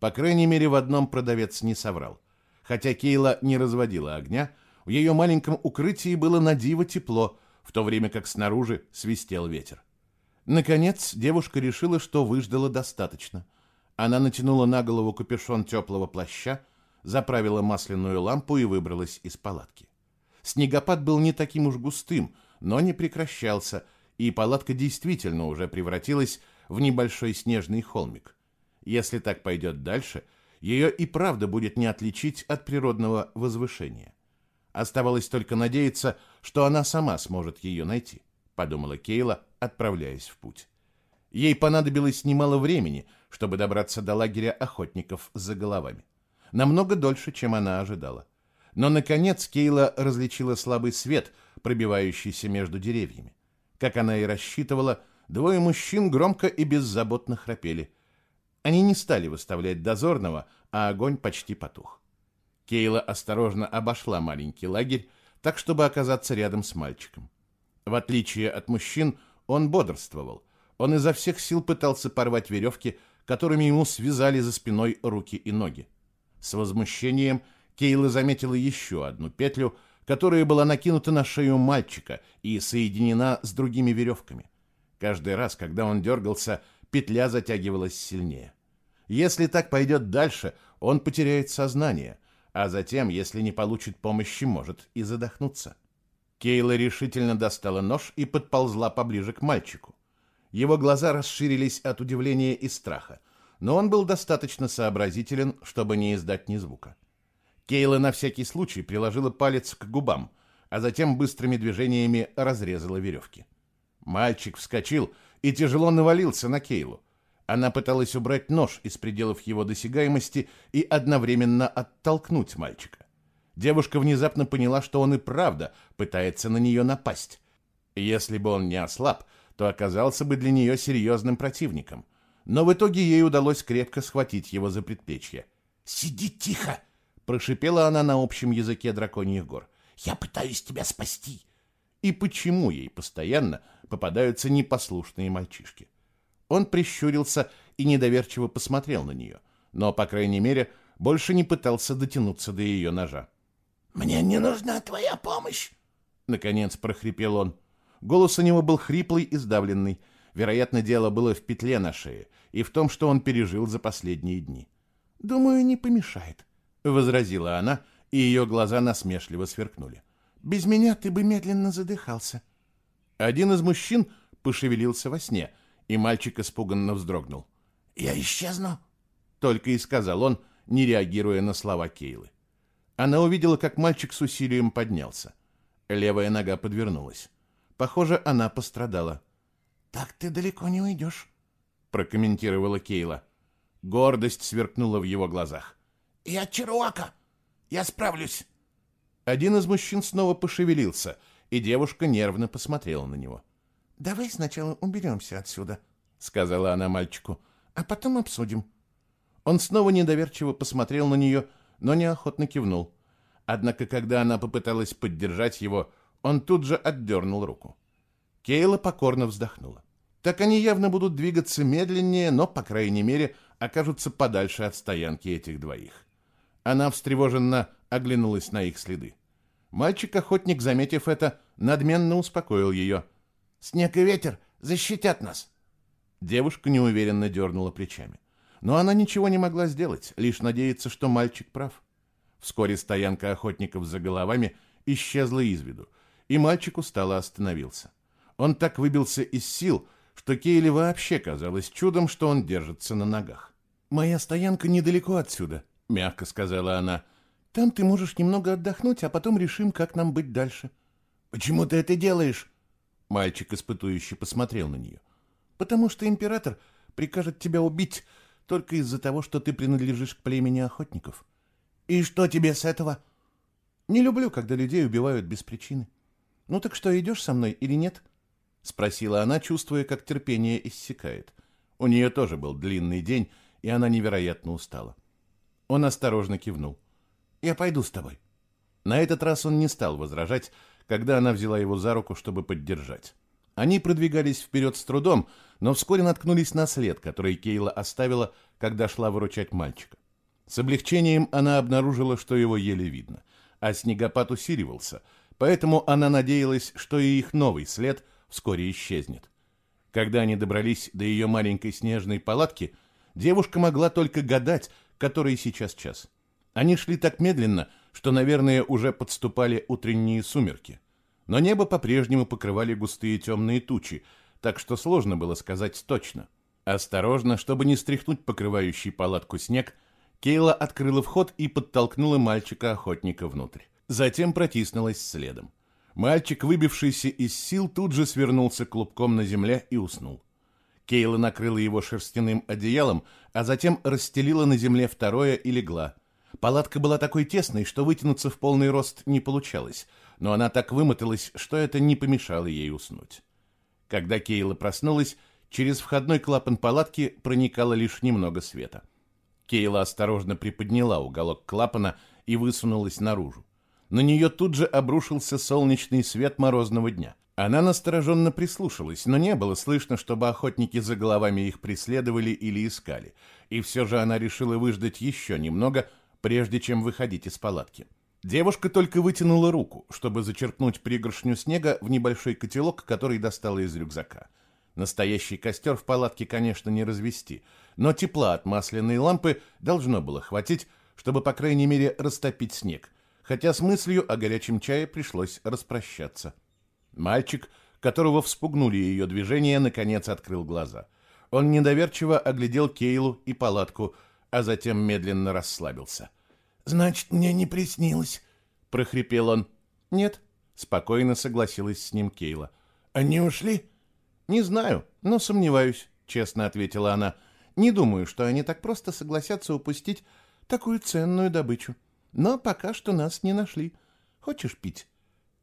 По крайней мере, в одном продавец не соврал. Хотя Кейла не разводила огня, в ее маленьком укрытии было на диво тепло, в то время как снаружи свистел ветер. Наконец, девушка решила, что выждала достаточно — она натянула на голову капюшон теплого плаща, заправила масляную лампу и выбралась из палатки. Снегопад был не таким уж густым, но не прекращался, и палатка действительно уже превратилась в небольшой снежный холмик. Если так пойдет дальше, ее и правда будет не отличить от природного возвышения. Оставалось только надеяться, что она сама сможет ее найти, подумала Кейла, отправляясь в путь. Ей понадобилось немало времени, чтобы добраться до лагеря охотников за головами. Намного дольше, чем она ожидала. Но, наконец, Кейла различила слабый свет, пробивающийся между деревьями. Как она и рассчитывала, двое мужчин громко и беззаботно храпели. Они не стали выставлять дозорного, а огонь почти потух. Кейла осторожно обошла маленький лагерь, так, чтобы оказаться рядом с мальчиком. В отличие от мужчин, он бодрствовал – он изо всех сил пытался порвать веревки, которыми ему связали за спиной руки и ноги. С возмущением Кейла заметила еще одну петлю, которая была накинута на шею мальчика и соединена с другими веревками. Каждый раз, когда он дергался, петля затягивалась сильнее. Если так пойдет дальше, он потеряет сознание, а затем, если не получит помощи, может и задохнуться. Кейла решительно достала нож и подползла поближе к мальчику. Его глаза расширились от удивления и страха, но он был достаточно сообразителен, чтобы не издать ни звука. Кейла на всякий случай приложила палец к губам, а затем быстрыми движениями разрезала веревки. Мальчик вскочил и тяжело навалился на Кейлу. Она пыталась убрать нож из пределов его досягаемости и одновременно оттолкнуть мальчика. Девушка внезапно поняла, что он и правда пытается на нее напасть. Если бы он не ослаб, то оказался бы для нее серьезным противником. Но в итоге ей удалось крепко схватить его за предплечье. «Сиди тихо!» — прошипела она на общем языке драконьих гор. «Я пытаюсь тебя спасти!» И почему ей постоянно попадаются непослушные мальчишки? Он прищурился и недоверчиво посмотрел на нее, но, по крайней мере, больше не пытался дотянуться до ее ножа. «Мне не нужна твоя помощь!» Наконец прохрипел он. Голос у него был хриплый и сдавленный. Вероятно, дело было в петле на шее и в том, что он пережил за последние дни. «Думаю, не помешает», — возразила она, и ее глаза насмешливо сверкнули. «Без меня ты бы медленно задыхался». Один из мужчин пошевелился во сне, и мальчик испуганно вздрогнул. «Я исчезну?» Только и сказал он, не реагируя на слова Кейлы. Она увидела, как мальчик с усилием поднялся. Левая нога подвернулась. Похоже, она пострадала. «Так ты далеко не уйдешь», — прокомментировала Кейла. Гордость сверкнула в его глазах. «Я Чаруака! Я справлюсь!» Один из мужчин снова пошевелился, и девушка нервно посмотрела на него. «Давай сначала уберемся отсюда», — сказала она мальчику, — «а потом обсудим». Он снова недоверчиво посмотрел на нее, но неохотно кивнул. Однако, когда она попыталась поддержать его, он тут же отдернул руку. Кейла покорно вздохнула. Так они явно будут двигаться медленнее, но, по крайней мере, окажутся подальше от стоянки этих двоих. Она встревоженно оглянулась на их следы. Мальчик-охотник, заметив это, надменно успокоил ее. «Снег и ветер защитят нас!» Девушка неуверенно дернула плечами. Но она ничего не могла сделать, лишь надеяться, что мальчик прав. Вскоре стоянка охотников за головами исчезла из виду, и мальчик устало остановился. Он так выбился из сил, что Кейли вообще казалось чудом, что он держится на ногах. «Моя стоянка недалеко отсюда», — мягко сказала она. «Там ты можешь немного отдохнуть, а потом решим, как нам быть дальше». «Почему ты это делаешь?» Мальчик испытующий посмотрел на нее. «Потому что император прикажет тебя убить только из-за того, что ты принадлежишь к племени охотников». «И что тебе с этого?» «Не люблю, когда людей убивают без причины. Ну так что, идешь со мной или нет?» — спросила она, чувствуя, как терпение иссякает. У нее тоже был длинный день, и она невероятно устала. Он осторожно кивнул. «Я пойду с тобой». На этот раз он не стал возражать, когда она взяла его за руку, чтобы поддержать. Они продвигались вперед с трудом, но вскоре наткнулись на след, который Кейла оставила, когда шла выручать мальчика. С облегчением она обнаружила, что его еле видно, а снегопад усиливался, поэтому она надеялась, что и их новый след вскоре исчезнет. Когда они добрались до ее маленькой снежной палатки, девушка могла только гадать, который сейчас час. Они шли так медленно, что, наверное, уже подступали утренние сумерки. Но небо по-прежнему покрывали густые темные тучи, так что сложно было сказать точно. Осторожно, чтобы не стряхнуть покрывающий палатку снег, Кейла открыла вход и подтолкнула мальчика-охотника внутрь. Затем протиснулась следом. Мальчик, выбившийся из сил, тут же свернулся клубком на земле и уснул. Кейла накрыла его шерстяным одеялом, а затем расстелила на земле второе и легла. Палатка была такой тесной, что вытянуться в полный рост не получалось, но она так вымоталась, что это не помешало ей уснуть. Когда Кейла проснулась, через входной клапан палатки проникало лишь немного света. Кейла осторожно приподняла уголок клапана и высунулась наружу. На нее тут же обрушился солнечный свет морозного дня. Она настороженно прислушалась, но не было слышно, чтобы охотники за головами их преследовали или искали. И все же она решила выждать еще немного, прежде чем выходить из палатки. Девушка только вытянула руку, чтобы зачерпнуть пригоршню снега в небольшой котелок, который достала из рюкзака. Настоящий костер в палатке, конечно, не развести, но тепла от масляной лампы должно было хватить, чтобы, по крайней мере, растопить снег – хотя с мыслью о горячем чае пришлось распрощаться. Мальчик, которого вспугнули ее движения, наконец открыл глаза. Он недоверчиво оглядел Кейлу и палатку, а затем медленно расслабился. «Значит, мне не приснилось», — прохрипел он. «Нет», — спокойно согласилась с ним Кейла. «Они ушли?» «Не знаю, но сомневаюсь», — честно ответила она. «Не думаю, что они так просто согласятся упустить такую ценную добычу». Но пока что нас не нашли. Хочешь пить?»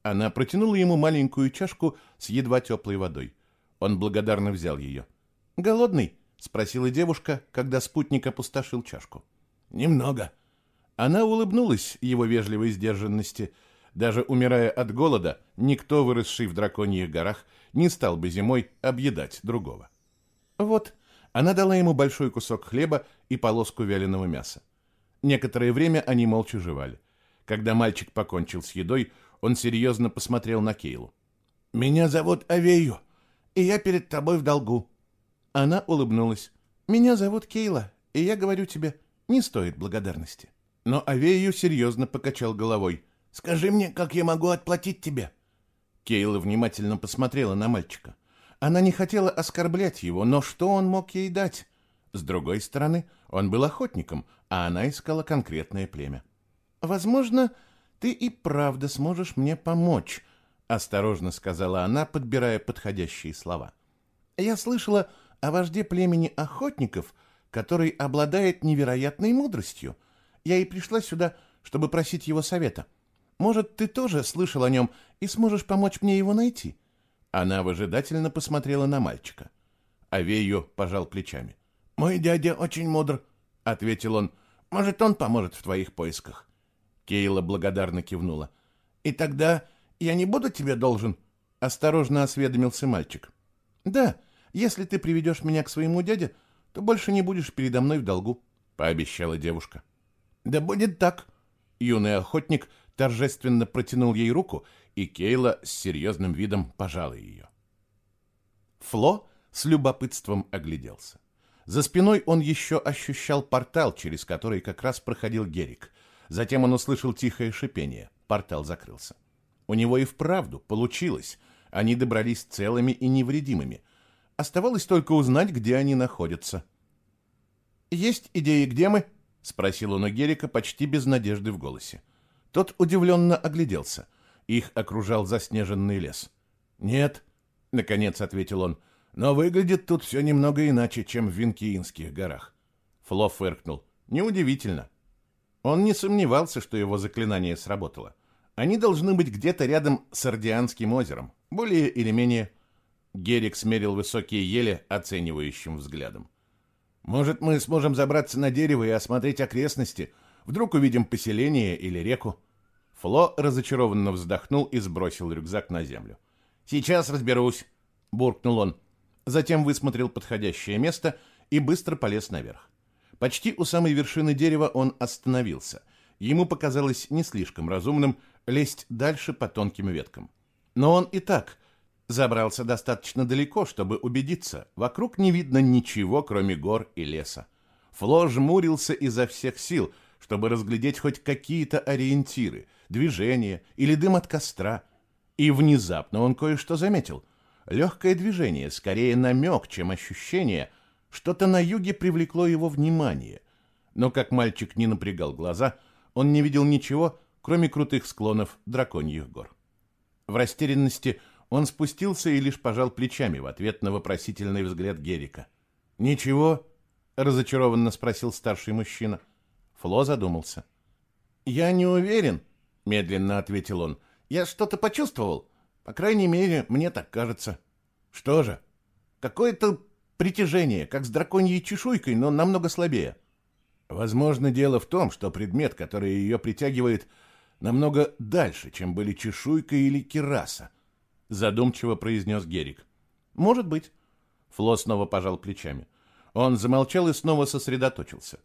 Она протянула ему маленькую чашку с едва теплой водой. Он благодарно взял ее. «Голодный?» — спросила девушка, когда спутник опустошил чашку. «Немного». Она улыбнулась его вежливой сдержанности. Даже умирая от голода, никто, выросший в драконьих горах, не стал бы зимой объедать другого. Вот, она дала ему большой кусок хлеба и полоску вяленого мяса. Некоторое время они молча жевали. Когда мальчик покончил с едой, он серьезно посмотрел на Кейлу. «Меня зовут Авею, и я перед тобой в долгу». Она улыбнулась. «Меня зовут Кейла, и я говорю тебе, не стоит благодарности». Но Авею серьезно покачал головой. «Скажи мне, как я могу отплатить тебе?» Кейла внимательно посмотрела на мальчика. Она не хотела оскорблять его, но что он мог ей дать? С другой стороны, он был охотником, а она искала конкретное племя. «Возможно, ты и правда сможешь мне помочь», — осторожно сказала она, подбирая подходящие слова. «Я слышала о вожде племени охотников, который обладает невероятной мудростью. Я и пришла сюда, чтобы просить его совета. Может, ты тоже слышал о нем и сможешь помочь мне его найти?» Она выжидательно посмотрела на мальчика. Авею пожал плечами. «Мой дядя очень мудр», — ответил он. «Может, он поможет в твоих поисках». Кейла благодарно кивнула. «И тогда я не буду тебе должен?» — осторожно осведомился мальчик. «Да, если ты приведешь меня к своему дяде, то больше не будешь передо мной в долгу», — пообещала девушка. «Да будет так». Юный охотник торжественно протянул ей руку, и Кейла с серьезным видом пожала ее. Фло с любопытством огляделся. За спиной он еще ощущал портал, через который как раз проходил Герик. Затем он услышал тихое шипение. Портал закрылся. У него и вправду получилось. Они добрались целыми и невредимыми. Оставалось только узнать, где они находятся. «Есть идеи, где мы?» — спросил он у Герика почти без надежды в голосе. Тот удивленно огляделся. Их окружал заснеженный лес. «Нет», — наконец ответил он, но выглядит тут все немного иначе, чем в Винкиинских горах. Фло фыркнул. Неудивительно. Он не сомневался, что его заклинание сработало. Они должны быть где-то рядом с Ордианским озером, более или менее. Герик смерил высокие ели оценивающим взглядом. «Может, мы сможем забраться на дерево и осмотреть окрестности? Вдруг увидим поселение или реку?» Фло разочарованно вздохнул и сбросил рюкзак на землю. «Сейчас разберусь», — буркнул он. Затем высмотрел подходящее место и быстро полез наверх. Почти у самой вершины дерева он остановился. Ему показалось не слишком разумным лезть дальше по тонким веткам. Но он и так забрался достаточно далеко, чтобы убедиться, вокруг не видно ничего, кроме гор и леса. Фло жмурился изо всех сил, чтобы разглядеть хоть какие-то ориентиры, движения или дым от костра. И внезапно он кое-что заметил. Легкое движение, скорее намек, чем ощущение. Что-то на юге привлекло его внимание. Но как мальчик не напрягал глаза, он не видел ничего, кроме крутых склонов драконьих гор. В растерянности он спустился и лишь пожал плечами в ответ на вопросительный взгляд Герика. «Ничего?» — разочарованно спросил старший мужчина. Фло задумался. «Я не уверен», — медленно ответил он. «Я что-то почувствовал. По крайней мере, мне так кажется. Что же? Какое-то притяжение, как с драконьей чешуйкой, но намного слабее. Возможно, дело в том, что предмет, который ее притягивает, намного дальше, чем были чешуйка или кираса, задумчиво произнес Герик. Может быть. Фло снова пожал плечами. Он замолчал и снова сосредоточился.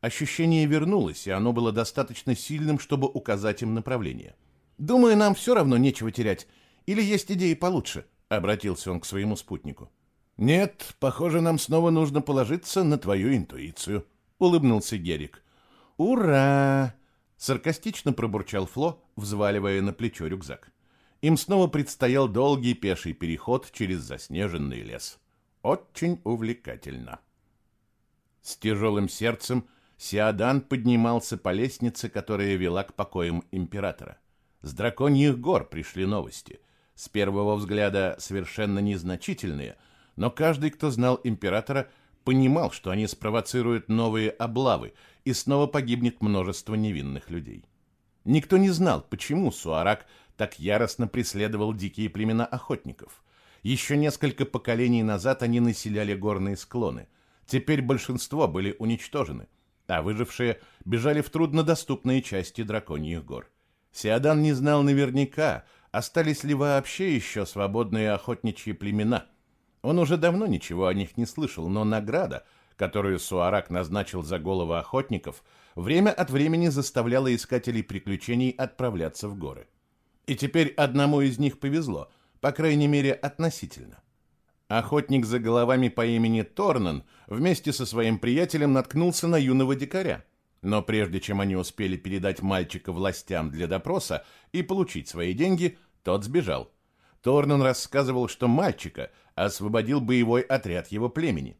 Ощущение вернулось, и оно было достаточно сильным, чтобы указать им направление. «Думаю, нам все равно нечего терять. Или есть идеи получше?» — обратился он к своему спутнику. «Нет, похоже, нам снова нужно положиться на твою интуицию», — улыбнулся Герик. «Ура!» — саркастично пробурчал Фло, взваливая на плечо рюкзак. Им снова предстоял долгий пеший переход через заснеженный лес. Очень увлекательно. С тяжелым сердцем Сиадан поднимался по лестнице, которая вела к покоям императора. С драконьих гор пришли новости с первого взгляда совершенно незначительные, но каждый, кто знал императора, понимал, что они спровоцируют новые облавы, и снова погибнет множество невинных людей. Никто не знал, почему Суарак так яростно преследовал дикие племена охотников. Еще несколько поколений назад они населяли горные склоны. Теперь большинство были уничтожены, а выжившие бежали в труднодоступные части драконьих гор. Сиадан не знал наверняка, остались ли вообще еще свободные охотничьи племена. Он уже давно ничего о них не слышал, но награда, которую Суарак назначил за головы охотников, время от времени заставляла искателей приключений отправляться в горы. И теперь одному из них повезло, по крайней мере относительно. Охотник за головами по имени Торнан вместе со своим приятелем наткнулся на юного дикаря. Но прежде чем они успели передать мальчика властям для допроса и получить свои деньги, тот сбежал. Торнан рассказывал, что мальчика освободил боевой отряд его племени.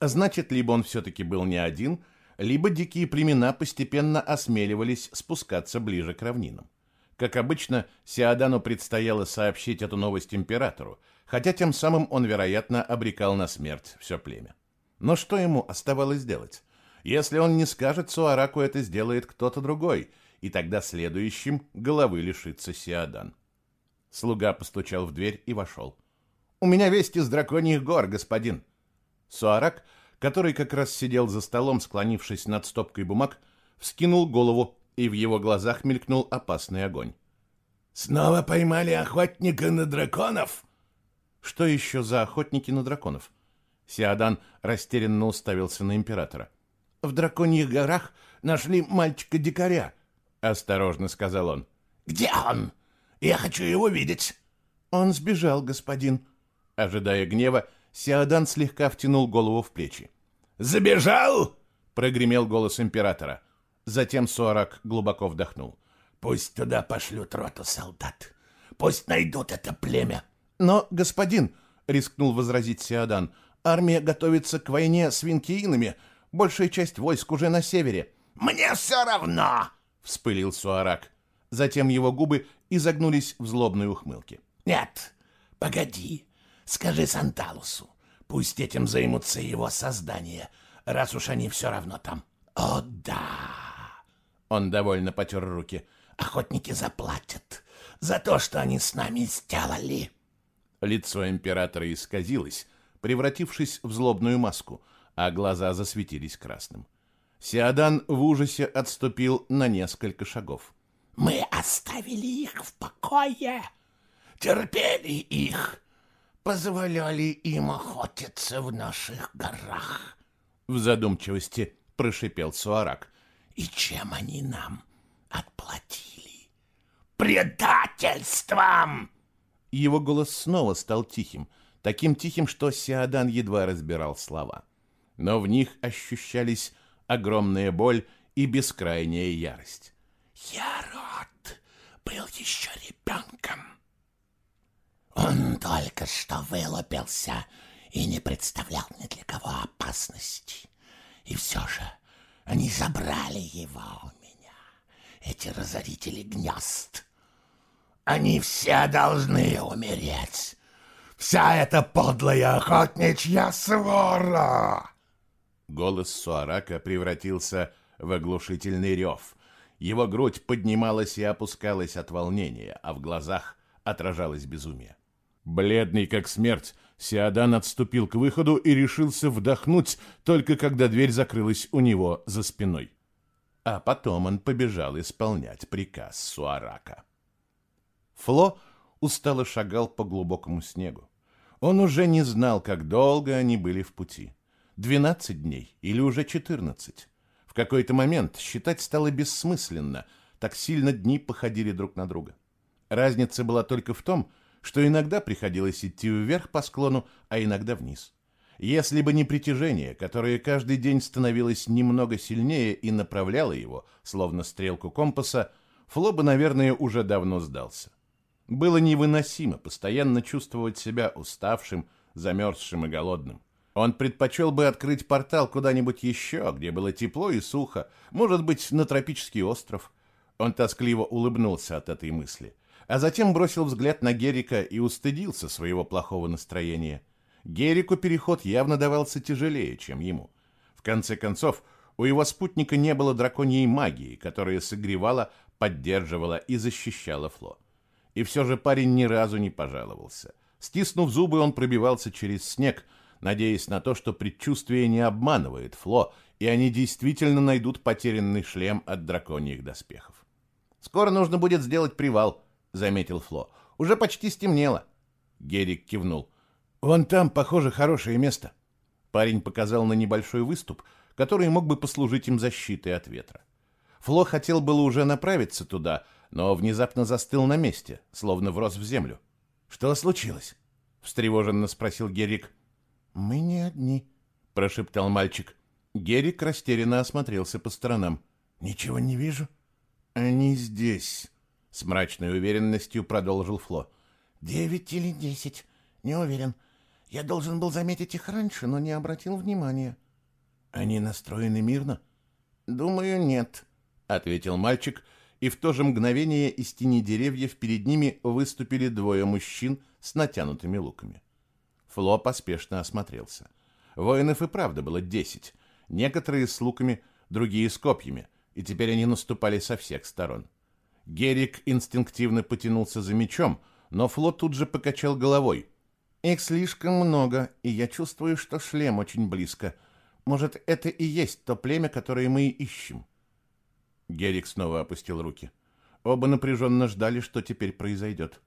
Значит, либо он все-таки был не один, либо дикие племена постепенно осмеливались спускаться ближе к равнинам. Как обычно, Сиадану предстояло сообщить эту новость императору, хотя тем самым он, вероятно, обрекал на смерть все племя. Но что ему оставалось делать? Если он не скажет Суараку, это сделает кто-то другой, и тогда следующим головы лишится Сиадан. Слуга постучал в дверь и вошел. «У меня вести с драконьих гор, господин». Суарак, который как раз сидел за столом, склонившись над стопкой бумаг, вскинул голову, и в его глазах мелькнул опасный огонь. «Снова поймали охотника на драконов?» «Что еще за охотники на драконов?» Сиадан растерянно уставился на императора. «В драконьих горах нашли мальчика-дикаря», — осторожно сказал он. «Где он? Я хочу его видеть». «Он сбежал, господин». Ожидая гнева, Сиадан слегка втянул голову в плечи. «Забежал?» — прогремел голос императора. Затем Суарак глубоко вдохнул. «Пусть туда пошлют роту солдат. Пусть найдут это племя». «Но, господин», — рискнул возразить Сиадан, — Армия готовится к войне с винкиинами. Большая часть войск уже на севере. «Мне все равно!» — вспылил Суарак. Затем его губы изогнулись в злобной ухмылке. «Нет, погоди. Скажи Санталусу. Пусть этим займутся его создания, раз уж они все равно там. О, да!» Он довольно потер руки. «Охотники заплатят за то, что они с нами сделали!» Лицо императора исказилось, превратившись в злобную маску, а глаза засветились красным. Сиадан в ужасе отступил на несколько шагов. «Мы оставили их в покое, терпели их, позволяли им охотиться в наших горах», — в задумчивости прошипел Суарак. «И чем они нам отплатили? Предательством!» Его голос снова стал тихим, таким тихим, что Сиадан едва разбирал слова. Но в них ощущались огромная боль и бескрайняя ярость. «Ярод был еще ребенком. Он только что вылупился и не представлял ни для кого опасности. И все же они забрали его у меня, эти разорители гнезд. Они все должны умереть, Вся эта подлая охотничья свора!» Голос Суарака превратился в оглушительный рев. Его грудь поднималась и опускалась от волнения, а в глазах отражалось безумие. Бледный как смерть, Сиадан отступил к выходу и решился вдохнуть, только когда дверь закрылась у него за спиной. А потом он побежал исполнять приказ Суарака. Фло устало шагал по глубокому снегу. Он уже не знал, как долго они были в пути. Двенадцать дней или уже четырнадцать. Какой-то момент считать стало бессмысленно, так сильно дни походили друг на друга. Разница была только в том, что иногда приходилось идти вверх по склону, а иногда вниз. Если бы не притяжение, которое каждый день становилось немного сильнее и направляло его, словно стрелку компаса, Фло бы, наверное, уже давно сдался. Было невыносимо постоянно чувствовать себя уставшим, замерзшим и голодным. Он предпочел бы открыть портал куда-нибудь еще, где было тепло и сухо, может быть, на тропический остров. Он тоскливо улыбнулся от этой мысли, а затем бросил взгляд на Герика и устыдился своего плохого настроения. Герику переход явно давался тяжелее, чем ему. В конце концов, у его спутника не было драконьей магии, которая согревала, поддерживала и защищала Фло. И все же парень ни разу не пожаловался. Стиснув зубы, он пробивался через снег, надеясь на то, что предчувствие не обманывает Фло, и они действительно найдут потерянный шлем от драконьих доспехов. «Скоро нужно будет сделать привал», — заметил Фло. «Уже почти стемнело». Герик кивнул. «Вон там, похоже, хорошее место». Парень показал на небольшой выступ, который мог бы послужить им защитой от ветра. Фло хотел было уже направиться туда, — но внезапно застыл на месте, словно врос в землю. «Что случилось?» — встревоженно спросил Герик. «Мы не одни», — прошептал мальчик. Герик растерянно осмотрелся по сторонам. «Ничего не вижу». «Они здесь», — с мрачной уверенностью продолжил Фло. Девять или десять. Не уверен. Я должен был заметить их раньше, но не обратил внимания. Они настроены мирно? Думаю, нет, ответил мальчик, и в то же мгновение из тени деревьев перед ними выступили двое мужчин с натянутыми луками. Фло поспешно осмотрелся. Воинов и правда было десять. Некоторые с луками, другие с копьями, и теперь они наступали со всех сторон. Герик инстинктивно потянулся за мечом, но Фло тут же покачал головой. «Их слишком много, и я чувствую, что шлем очень близко. Может, это и есть то племя, которое мы ищем?» Герик снова опустил руки. Оба напряженно ждали, что теперь произойдет.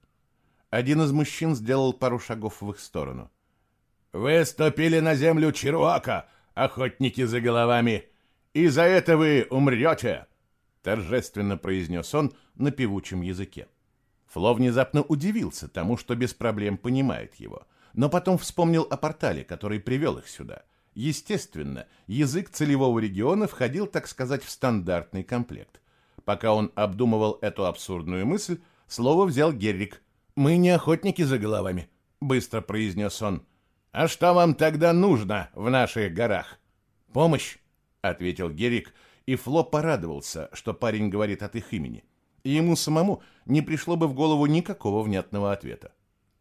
Один из мужчин сделал пару шагов в их сторону. «Вы ступили на землю Чируака, охотники за головами, и за это вы умрете!» торжественно произнес он на певучем языке. Фло внезапно удивился тому, что без проблем понимает его, но потом вспомнил о портале, который привел их сюда. Естественно, язык целевого региона входил, так сказать, в стандартный комплект. Пока он обдумывал эту абсурдную мысль, слово взял Геррик. «Мы не охотники за головами», — быстро произнес он. «А что вам тогда нужно в наших горах?» «Помощь», — ответил Геррик, и Фло порадовался, что парень говорит от их имени ему самому не пришло бы в голову никакого внятного ответа.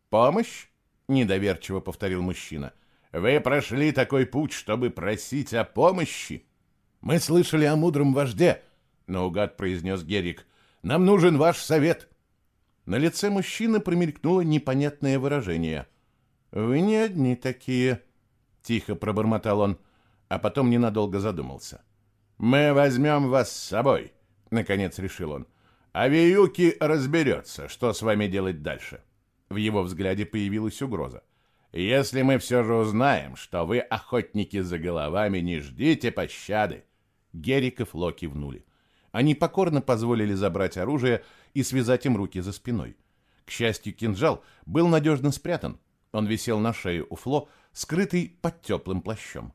«Помощь?» — недоверчиво повторил мужчина. «Вы прошли такой путь, чтобы просить о помощи?» «Мы слышали о мудром вожде», — наугад произнес Герик. «Нам нужен ваш совет». На лице мужчины промелькнуло непонятное выражение. «Вы не одни такие», — тихо пробормотал он, а потом ненадолго задумался. «Мы возьмем вас с собой», — наконец решил он. А Виюки разберется, что с вами делать дальше. В его взгляде появилась угроза. Если мы все же узнаем, что вы охотники за головами, не ждите пощады. Герик и Фло кивнули. Они покорно позволили забрать оружие и связать им руки за спиной. К счастью, кинжал был надежно спрятан. Он висел на шее у Фло, скрытый под теплым плащом.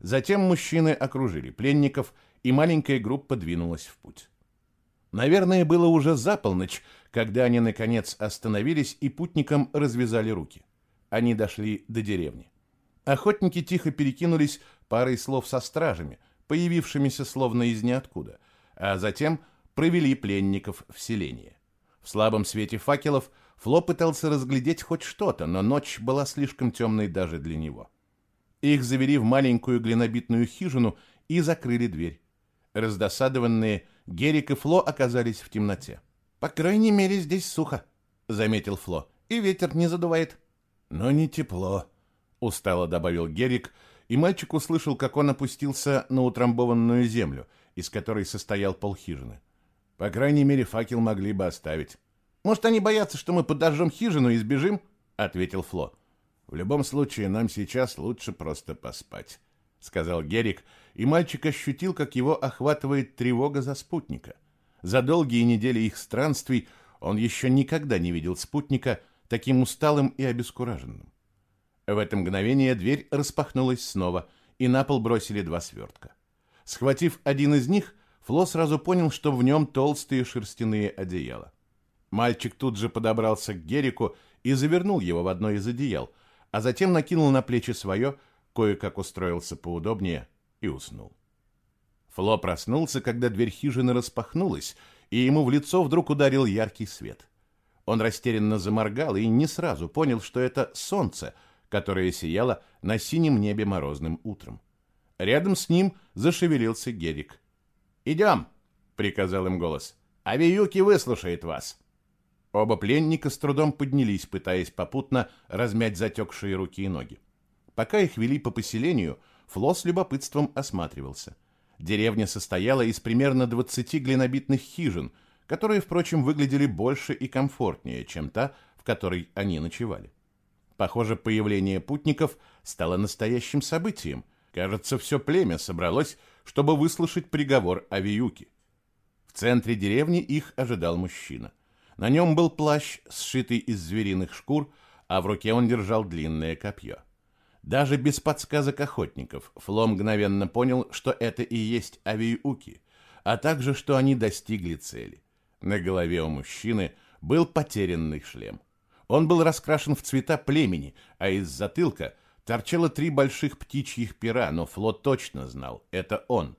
Затем мужчины окружили пленников, и маленькая группа двинулась в путь. Наверное, было уже за полночь, когда они, наконец, остановились и путникам развязали руки. Они дошли до деревни. Охотники тихо перекинулись парой слов со стражами, появившимися словно из ниоткуда, а затем провели пленников в селение. В слабом свете факелов Фло пытался разглядеть хоть что-то, но ночь была слишком темной даже для него. Их завели в маленькую глинобитную хижину и закрыли дверь. Раздосадованные, Герик и Фло оказались в темноте. «По крайней мере, здесь сухо», — заметил Фло. «И ветер не задувает». «Но не тепло», — устало добавил Герик, и мальчик услышал, как он опустился на утрамбованную землю, из которой состоял полхижины. По крайней мере, факел могли бы оставить. «Может, они боятся, что мы подожжем хижину и сбежим?» — ответил Фло. «В любом случае, нам сейчас лучше просто поспать», — сказал Герик, — и мальчик ощутил, как его охватывает тревога за спутника. За долгие недели их странствий он еще никогда не видел спутника таким усталым и обескураженным. В это мгновение дверь распахнулась снова, и на пол бросили два свертка. Схватив один из них, Фло сразу понял, что в нем толстые шерстяные одеяла. Мальчик тут же подобрался к Герику и завернул его в одно из одеял, а затем накинул на плечи свое, кое-как устроился поудобнее и уснул. Фло проснулся, когда дверь хижины распахнулась, и ему в лицо вдруг ударил яркий свет. Он растерянно заморгал и не сразу понял, что это солнце, которое сияло на синем небе морозным утром. Рядом с ним зашевелился Герик. «Идем!» — приказал им голос. «Авиюки выслушает вас!» Оба пленника с трудом поднялись, пытаясь попутно размять затекшие руки и ноги. Пока их вели по поселению — Фло с любопытством осматривался. Деревня состояла из примерно 20 глинобитных хижин, которые, впрочем, выглядели больше и комфортнее, чем та, в которой они ночевали. Похоже, появление путников стало настоящим событием. Кажется, все племя собралось, чтобы выслушать приговор о Виюке. В центре деревни их ожидал мужчина. На нем был плащ, сшитый из звериных шкур, а в руке он держал длинное копье. Даже без подсказок охотников Фло мгновенно понял, что это и есть авиуки, а также, что они достигли цели. На голове у мужчины был потерянный шлем. Он был раскрашен в цвета племени, а из затылка торчало три больших птичьих пера, но Флот точно знал, это он,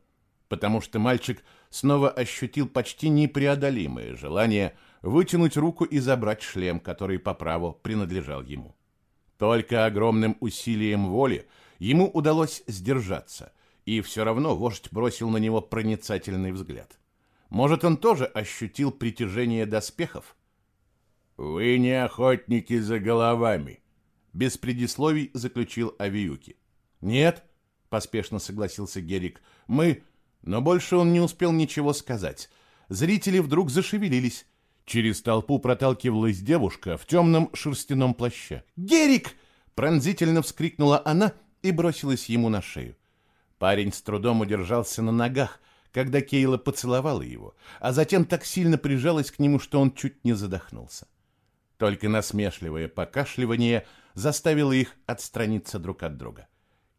потому что мальчик снова ощутил почти непреодолимое желание вытянуть руку и забрать шлем, который по праву принадлежал ему. Только огромным усилием воли ему удалось сдержаться, и все равно вождь бросил на него проницательный взгляд. Может, он тоже ощутил притяжение доспехов? «Вы не охотники за головами», — без предисловий заключил Авиюки. «Нет», — поспешно согласился Герик, — «мы...» Но больше он не успел ничего сказать. Зрители вдруг зашевелились. Через толпу проталкивалась девушка в темном шерстяном плаще. «Герик!» — пронзительно вскрикнула она и бросилась ему на шею. Парень с трудом удержался на ногах, когда Кейла поцеловала его, а затем так сильно прижалась к нему, что он чуть не задохнулся. Только насмешливое покашливание заставило их отстраниться друг от друга.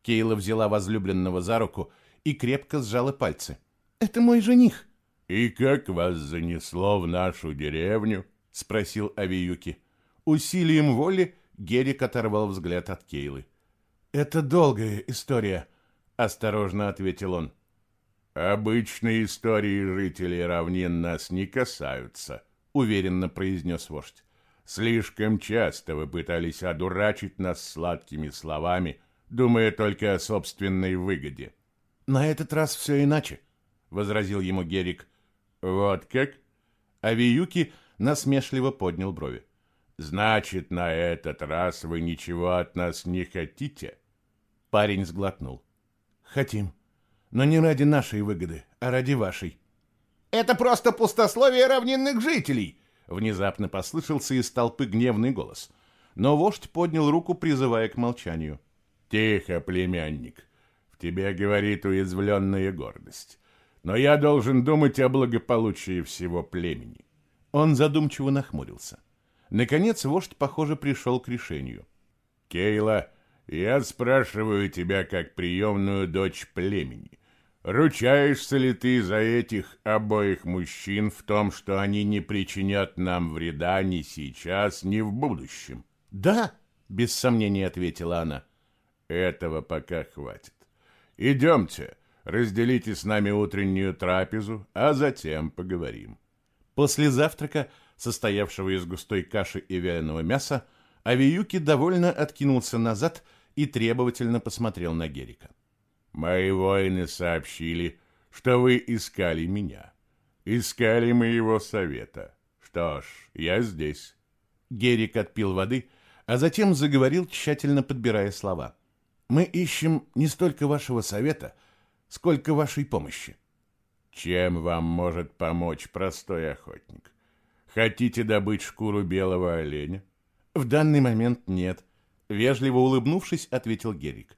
Кейла взяла возлюбленного за руку и крепко сжала пальцы. «Это мой жених!» «И как вас занесло в нашу деревню?» — спросил Авиюки. Усилием воли Герик оторвал взгляд от Кейлы. «Это долгая история», — осторожно ответил он. «Обычные истории жителей равнин нас не касаются», — уверенно произнес вождь. «Слишком часто вы пытались одурачить нас сладкими словами, думая только о собственной выгоде». «На этот раз все иначе», — возразил ему Герик. «Вот как?» Авиюки насмешливо поднял брови. «Значит, на этот раз вы ничего от нас не хотите?» Парень сглотнул. «Хотим, но не ради нашей выгоды, а ради вашей». «Это просто пустословие равнинных жителей!» Внезапно послышался из толпы гневный голос. Но вождь поднял руку, призывая к молчанию. «Тихо, племянник. В тебе говорит уязвленная гордость но я должен думать о благополучии всего племени. Он задумчиво нахмурился. Наконец вождь, похоже, пришел к решению. Кейла, я спрашиваю тебя как приемную дочь племени. Ручаешься ли ты за этих обоих мужчин в том, что они не причинят нам вреда ни сейчас, ни в будущем? Да, без сомнения ответила она. Этого пока хватит. Идемте. Разделите с нами утреннюю трапезу, а затем поговорим. После завтрака, состоявшего из густой каши и вяленого мяса, Авиюки довольно откинулся назад и требовательно посмотрел на Герика. «Мои воины сообщили, что вы искали меня. Искали моего совета. Что ж, я здесь». Герик отпил воды, а затем заговорил, тщательно подбирая слова. «Мы ищем не столько вашего совета, — сколько вашей помощи. Чем вам может помочь простой охотник? Хотите добыть шкуру белого оленя? В данный момент нет. Вежливо улыбнувшись, ответил Герик.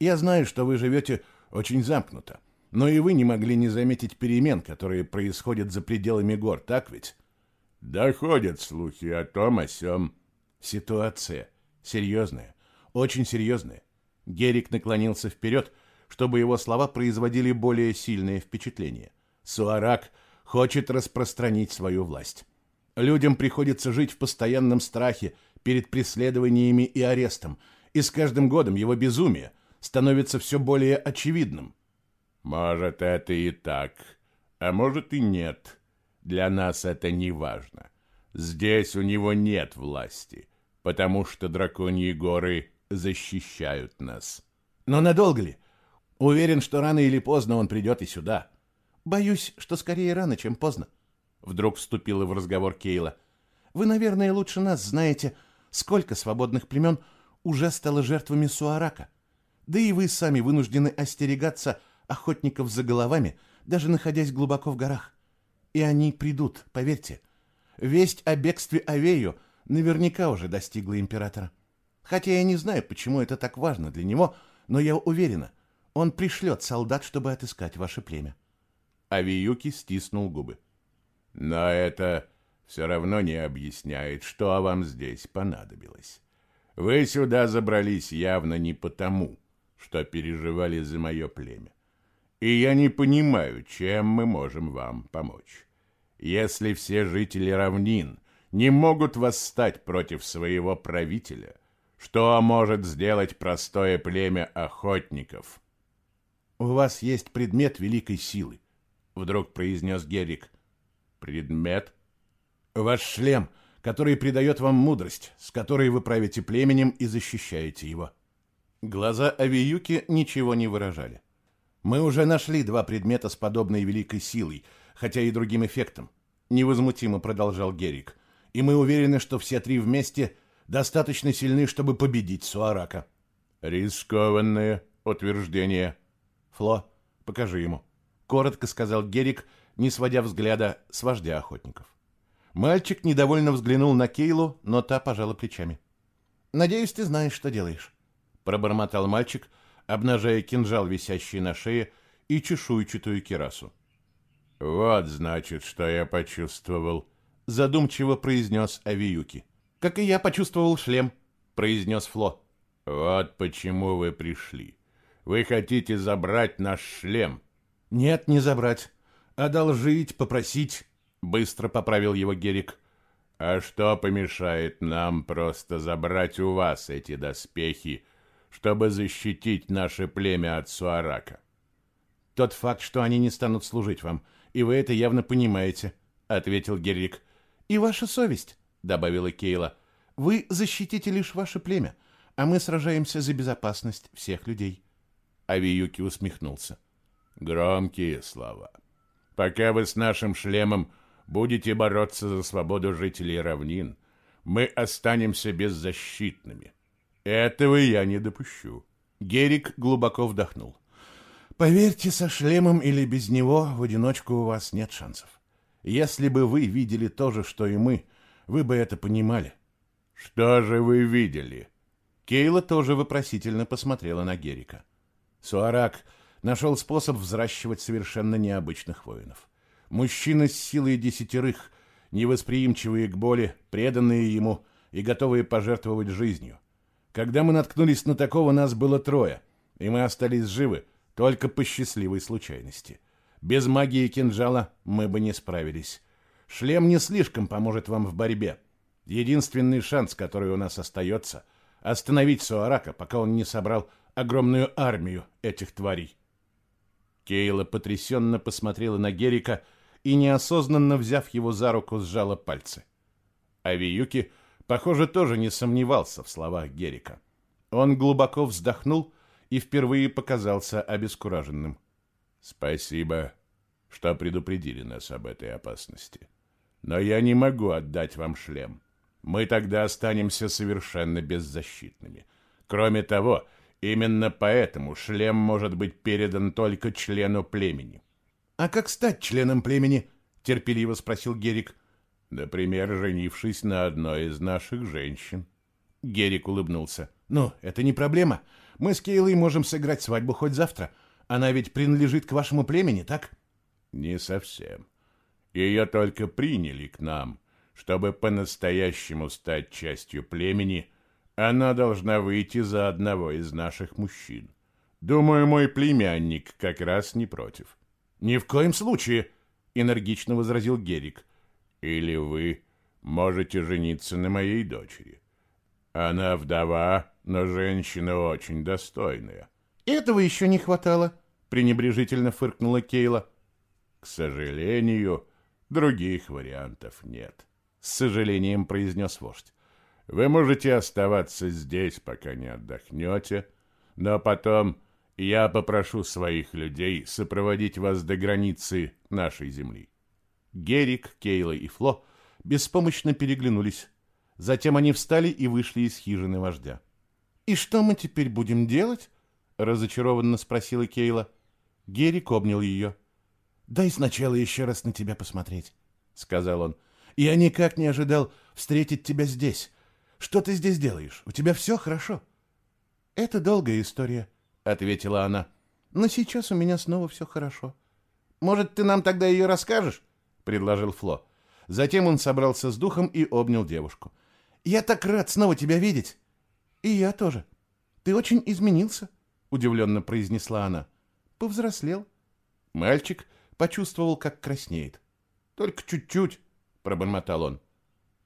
Я знаю, что вы живете очень замкнуто, но и вы не могли не заметить перемен, которые происходят за пределами гор, так ведь? Доходят слухи о том, о сём. Ситуация серьезная, очень серьезная. Герик наклонился вперед, чтобы его слова производили более сильное впечатление. Суарак хочет распространить свою власть. Людям приходится жить в постоянном страхе перед преследованиями и арестом, и с каждым годом его безумие становится все более очевидным. Может, это и так, а может и нет. Для нас это не важно. Здесь у него нет власти, потому что драконьи горы защищают нас. Но надолго ли? Уверен, что рано или поздно он придет и сюда. Боюсь, что скорее рано, чем поздно. Вдруг вступила в разговор Кейла. Вы, наверное, лучше нас знаете, сколько свободных племен уже стало жертвами Суарака. Да и вы сами вынуждены остерегаться охотников за головами, даже находясь глубоко в горах. И они придут, поверьте. Весть о бегстве Авею наверняка уже достигла императора. Хотя я не знаю, почему это так важно для него, но я уверена, он пришлет солдат, чтобы отыскать ваше племя. Авиюки стиснул губы. Но это все равно не объясняет, что вам здесь понадобилось. Вы сюда забрались явно не потому, что переживали за мое племя. И я не понимаю, чем мы можем вам помочь. Если все жители равнин не могут восстать против своего правителя, что может сделать простое племя охотников? У вас есть предмет великой силы, вдруг произнес Герик. Предмет? Ваш шлем, который придает вам мудрость, с которой вы правите племенем и защищаете его. Глаза Авиюки ничего не выражали. Мы уже нашли два предмета с подобной великой силой, хотя и другим эффектом, невозмутимо продолжал Герик. И мы уверены, что все три вместе достаточно сильны, чтобы победить Суарака. Рискованное утверждение. Фло, покажи ему, коротко сказал Герик, не сводя взгляда с вождя охотников. Мальчик недовольно взглянул на Кейлу, но та пожала плечами. «Надеюсь, ты знаешь, что делаешь», — пробормотал мальчик, обнажая кинжал, висящий на шее, и чешуйчатую кирасу. «Вот, значит, что я почувствовал», — задумчиво произнес Авиюки. «Как и я почувствовал шлем», — произнес Фло. «Вот почему вы пришли. Вы хотите забрать наш шлем?» «Нет, не забрать. Одолжить, попросить». Быстро поправил его Герик. А что помешает нам просто забрать у вас эти доспехи, чтобы защитить наше племя от Суарака? Тот факт, что они не станут служить вам, и вы это явно понимаете, ответил Герик. И ваша совесть, добавила Кейла. Вы защитите лишь ваше племя, а мы сражаемся за безопасность всех людей. Авиюки усмехнулся. Громкие слова. Пока вы с нашим шлемом будете бороться за свободу жителей равнин, мы останемся беззащитными. Этого я не допущу. Герик глубоко вдохнул. Поверьте, со шлемом или без него в одиночку у вас нет шансов. Если бы вы видели то же, что и мы, вы бы это понимали. Что же вы видели? Кейла тоже вопросительно посмотрела на Герика. Суарак нашел способ взращивать совершенно необычных воинов. Мужчины с силой десятерых, невосприимчивые к боли, преданные ему и готовые пожертвовать жизнью. Когда мы наткнулись на такого, нас было трое, и мы остались живы только по счастливой случайности. Без магии кинжала мы бы не справились. Шлем не слишком поможет вам в борьбе. Единственный шанс, который у нас остается — остановить Суарака, пока он не собрал огромную армию этих тварей. Кейла потрясенно посмотрела на Герика — и, неосознанно взяв его за руку, сжала пальцы. Авиюки, похоже, тоже не сомневался в словах Герика. Он глубоко вздохнул и впервые показался обескураженным. «Спасибо, что предупредили нас об этой опасности. Но я не могу отдать вам шлем. Мы тогда останемся совершенно беззащитными. Кроме того, именно поэтому шлем может быть передан только члену племени. «А как стать членом племени?» — терпеливо спросил Герик. «Например, женившись на одной из наших женщин». Герик улыбнулся. «Ну, это не проблема. Мы с Кейлой можем сыграть свадьбу хоть завтра. Она ведь принадлежит к вашему племени, так?» «Не совсем. Ее только приняли к нам. Чтобы по-настоящему стать частью племени, она должна выйти за одного из наших мужчин. Думаю, мой племянник как раз не против». «Ни в коем случае!» — энергично возразил Герик. «Или вы можете жениться на моей дочери. Она вдова, но женщина очень достойная». «Этого еще не хватало», — пренебрежительно фыркнула Кейла. «К сожалению, других вариантов нет», — с сожалением произнес вождь. «Вы можете оставаться здесь, пока не отдохнете, но потом я попрошу своих людей сопроводить вас до границы нашей земли. Герик, Кейла и Фло беспомощно переглянулись. Затем они встали и вышли из хижины вождя. «И что мы теперь будем делать?» — разочарованно спросила Кейла. Герик обнял ее. «Дай сначала еще раз на тебя посмотреть», — сказал он. «Я никак не ожидал встретить тебя здесь. Что ты здесь делаешь? У тебя все хорошо?» «Это долгая история», — ответила она. «Но сейчас у меня снова все хорошо». «Может, ты нам тогда ее расскажешь?» — предложил Фло. Затем он собрался с духом и обнял девушку. «Я так рад снова тебя видеть!» «И я тоже. Ты очень изменился», — удивленно произнесла она. «Повзрослел». Мальчик почувствовал, как краснеет. «Только чуть-чуть», — пробормотал он.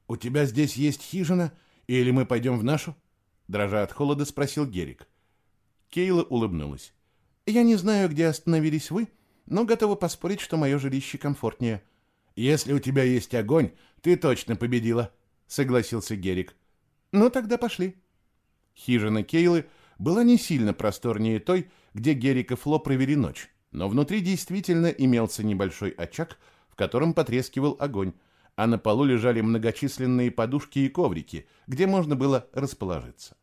«У тебя здесь есть хижина, или мы пойдем в нашу?» Дрожа от холода, спросил Герик. Кейла улыбнулась. «Я не знаю, где остановились вы, но готова поспорить, что мое жилище комфортнее». «Если у тебя есть огонь, ты точно победила», — согласился Герик. «Ну, тогда пошли». Хижина Кейлы была не сильно просторнее той, где Герик и Фло провели ночь, но внутри действительно имелся небольшой очаг, в котором потрескивал огонь, а на полу лежали многочисленные подушки и коврики, где можно было расположиться.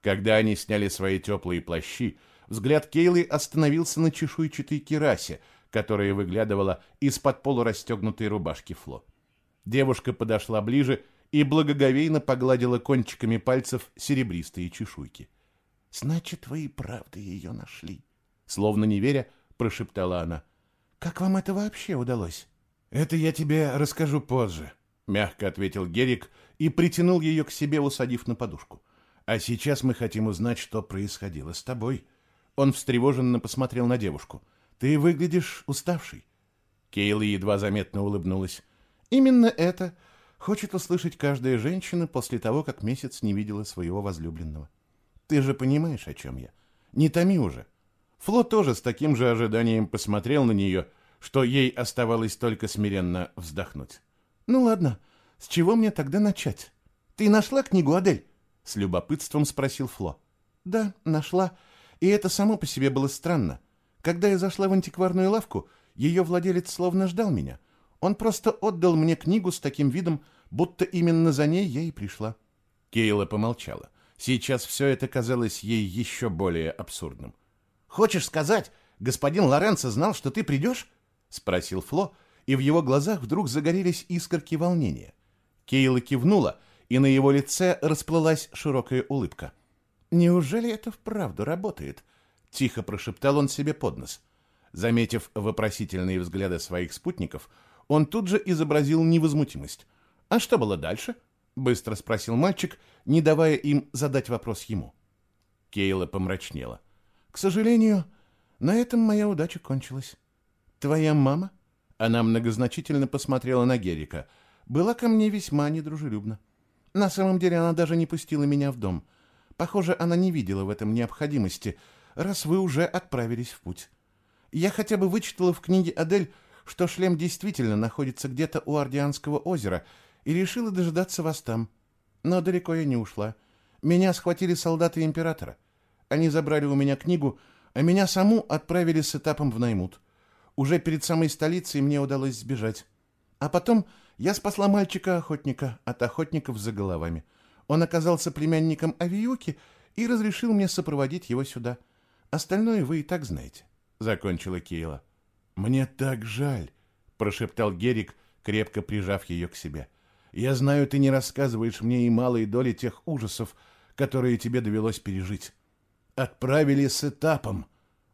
Когда они сняли свои теплые плащи, взгляд Кейлы остановился на чешуйчатой керасе, которая выглядывала из-под полурастегнутой рубашки Фло. Девушка подошла ближе и благоговейно погладила кончиками пальцев серебристые чешуйки. «Значит, вы и правда ее нашли?» Словно не веря, прошептала она. «Как вам это вообще удалось?» «Это я тебе расскажу позже», — мягко ответил Герик и притянул ее к себе, усадив на подушку. «А сейчас мы хотим узнать, что происходило с тобой». Он встревоженно посмотрел на девушку. «Ты выглядишь уставшей». Кейла едва заметно улыбнулась. «Именно это хочет услышать каждая женщина после того, как месяц не видела своего возлюбленного. Ты же понимаешь, о чем я. Не томи уже». Фло тоже с таким же ожиданием посмотрел на нее, что ей оставалось только смиренно вздохнуть. «Ну ладно, с чего мне тогда начать? Ты нашла книгу, Адель?» С любопытством спросил Фло. «Да, нашла. И это само по себе было странно. Когда я зашла в антикварную лавку, ее владелец словно ждал меня. Он просто отдал мне книгу с таким видом, будто именно за ней я и пришла». Кейла помолчала. Сейчас все это казалось ей еще более абсурдным. «Хочешь сказать, господин Лоренцо знал, что ты придешь?» — спросил Фло, и в его глазах вдруг загорелись искорки волнения. Кейла кивнула, и на его лице расплылась широкая улыбка. «Неужели это вправду работает?» — тихо прошептал он себе под нос. Заметив вопросительные взгляды своих спутников, он тут же изобразил невозмутимость. «А что было дальше?» — быстро спросил мальчик, не давая им задать вопрос ему. Кейла помрачнела. «К сожалению, на этом моя удача кончилась. Твоя мама?» Она многозначительно посмотрела на Герика. «Была ко мне весьма недружелюбна. На самом деле она даже не пустила меня в дом. Похоже, она не видела в этом необходимости, раз вы уже отправились в путь. Я хотя бы вычитала в книге Адель, что шлем действительно находится где-то у Ардианского озера, и решила дожидаться вас там. Но далеко я не ушла. Меня схватили солдаты императора. Они забрали у меня книгу, а меня саму отправили с этапом в Наймут. Уже перед самой столицей мне удалось сбежать. А потом я спасла мальчика-охотника от охотников за головами. Он оказался племянником Авиюки и разрешил мне сопроводить его сюда. Остальное вы и так знаете, — закончила Кейла. «Мне так жаль», — прошептал Герик, крепко прижав ее к себе. «Я знаю, ты не рассказываешь мне и малой доли тех ужасов, которые тебе довелось пережить. Отправили с этапом».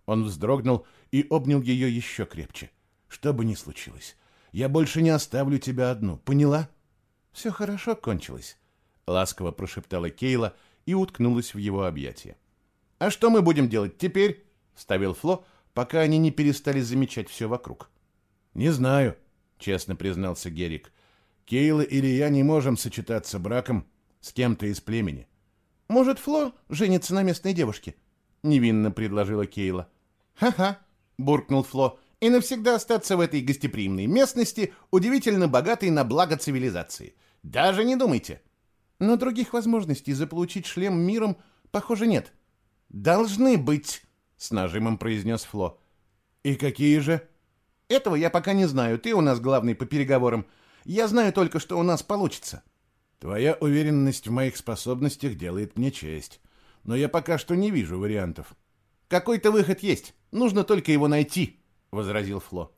Он вздрогнул и обнял ее еще крепче. «Что бы ни случилось, я больше не оставлю тебя одну, поняла? Все хорошо кончилось, ласково прошептала Кейла и уткнулась в его объятия. А что мы будем делать теперь? вставил Фло, пока они не перестали замечать все вокруг. Не знаю, честно признался Герик. Кейла или я не можем сочетаться браком с кем-то из племени. Может, Фло женится на местной девушке? невинно предложила Кейла. Ха-ха, буркнул Фло и навсегда остаться в этой гостеприимной местности, удивительно богатой на благо цивилизации. Даже не думайте. Но других возможностей заполучить шлем миром, похоже, нет. Должны быть, с нажимом произнес Фло. И какие же? Этого я пока не знаю. Ты у нас главный по переговорам. Я знаю только, что у нас получится. Твоя уверенность в моих способностях делает мне честь. Но я пока что не вижу вариантов. Какой-то выход есть. Нужно только его найти возразил Фло.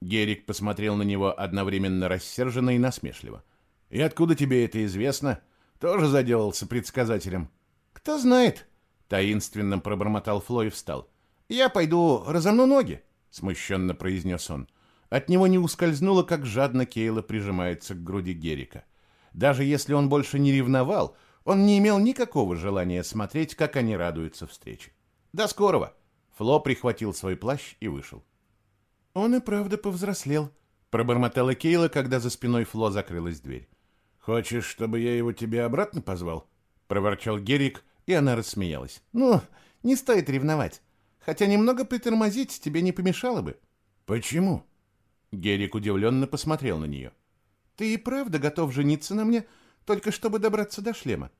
Герик посмотрел на него одновременно рассерженно и насмешливо. «И откуда тебе это известно? Тоже заделался предсказателем?» «Кто знает?» — таинственно пробормотал Фло и встал. «Я пойду разомну ноги», — смущенно произнес он. От него не ускользнуло, как жадно Кейла прижимается к груди Герика. Даже если он больше не ревновал, он не имел никакого желания смотреть, как они радуются встрече. «До скорого!» Фло прихватил свой плащ и вышел. «Он и правда повзрослел», — пробормотала Кейла, когда за спиной Фло закрылась дверь. «Хочешь, чтобы я его тебе обратно позвал?» — проворчал Герик, и она рассмеялась. «Ну, не стоит ревновать. Хотя немного притормозить тебе не помешало бы». «Почему?» Герик удивленно посмотрел на нее. «Ты и правда готов жениться на мне, только чтобы добраться до шлема?»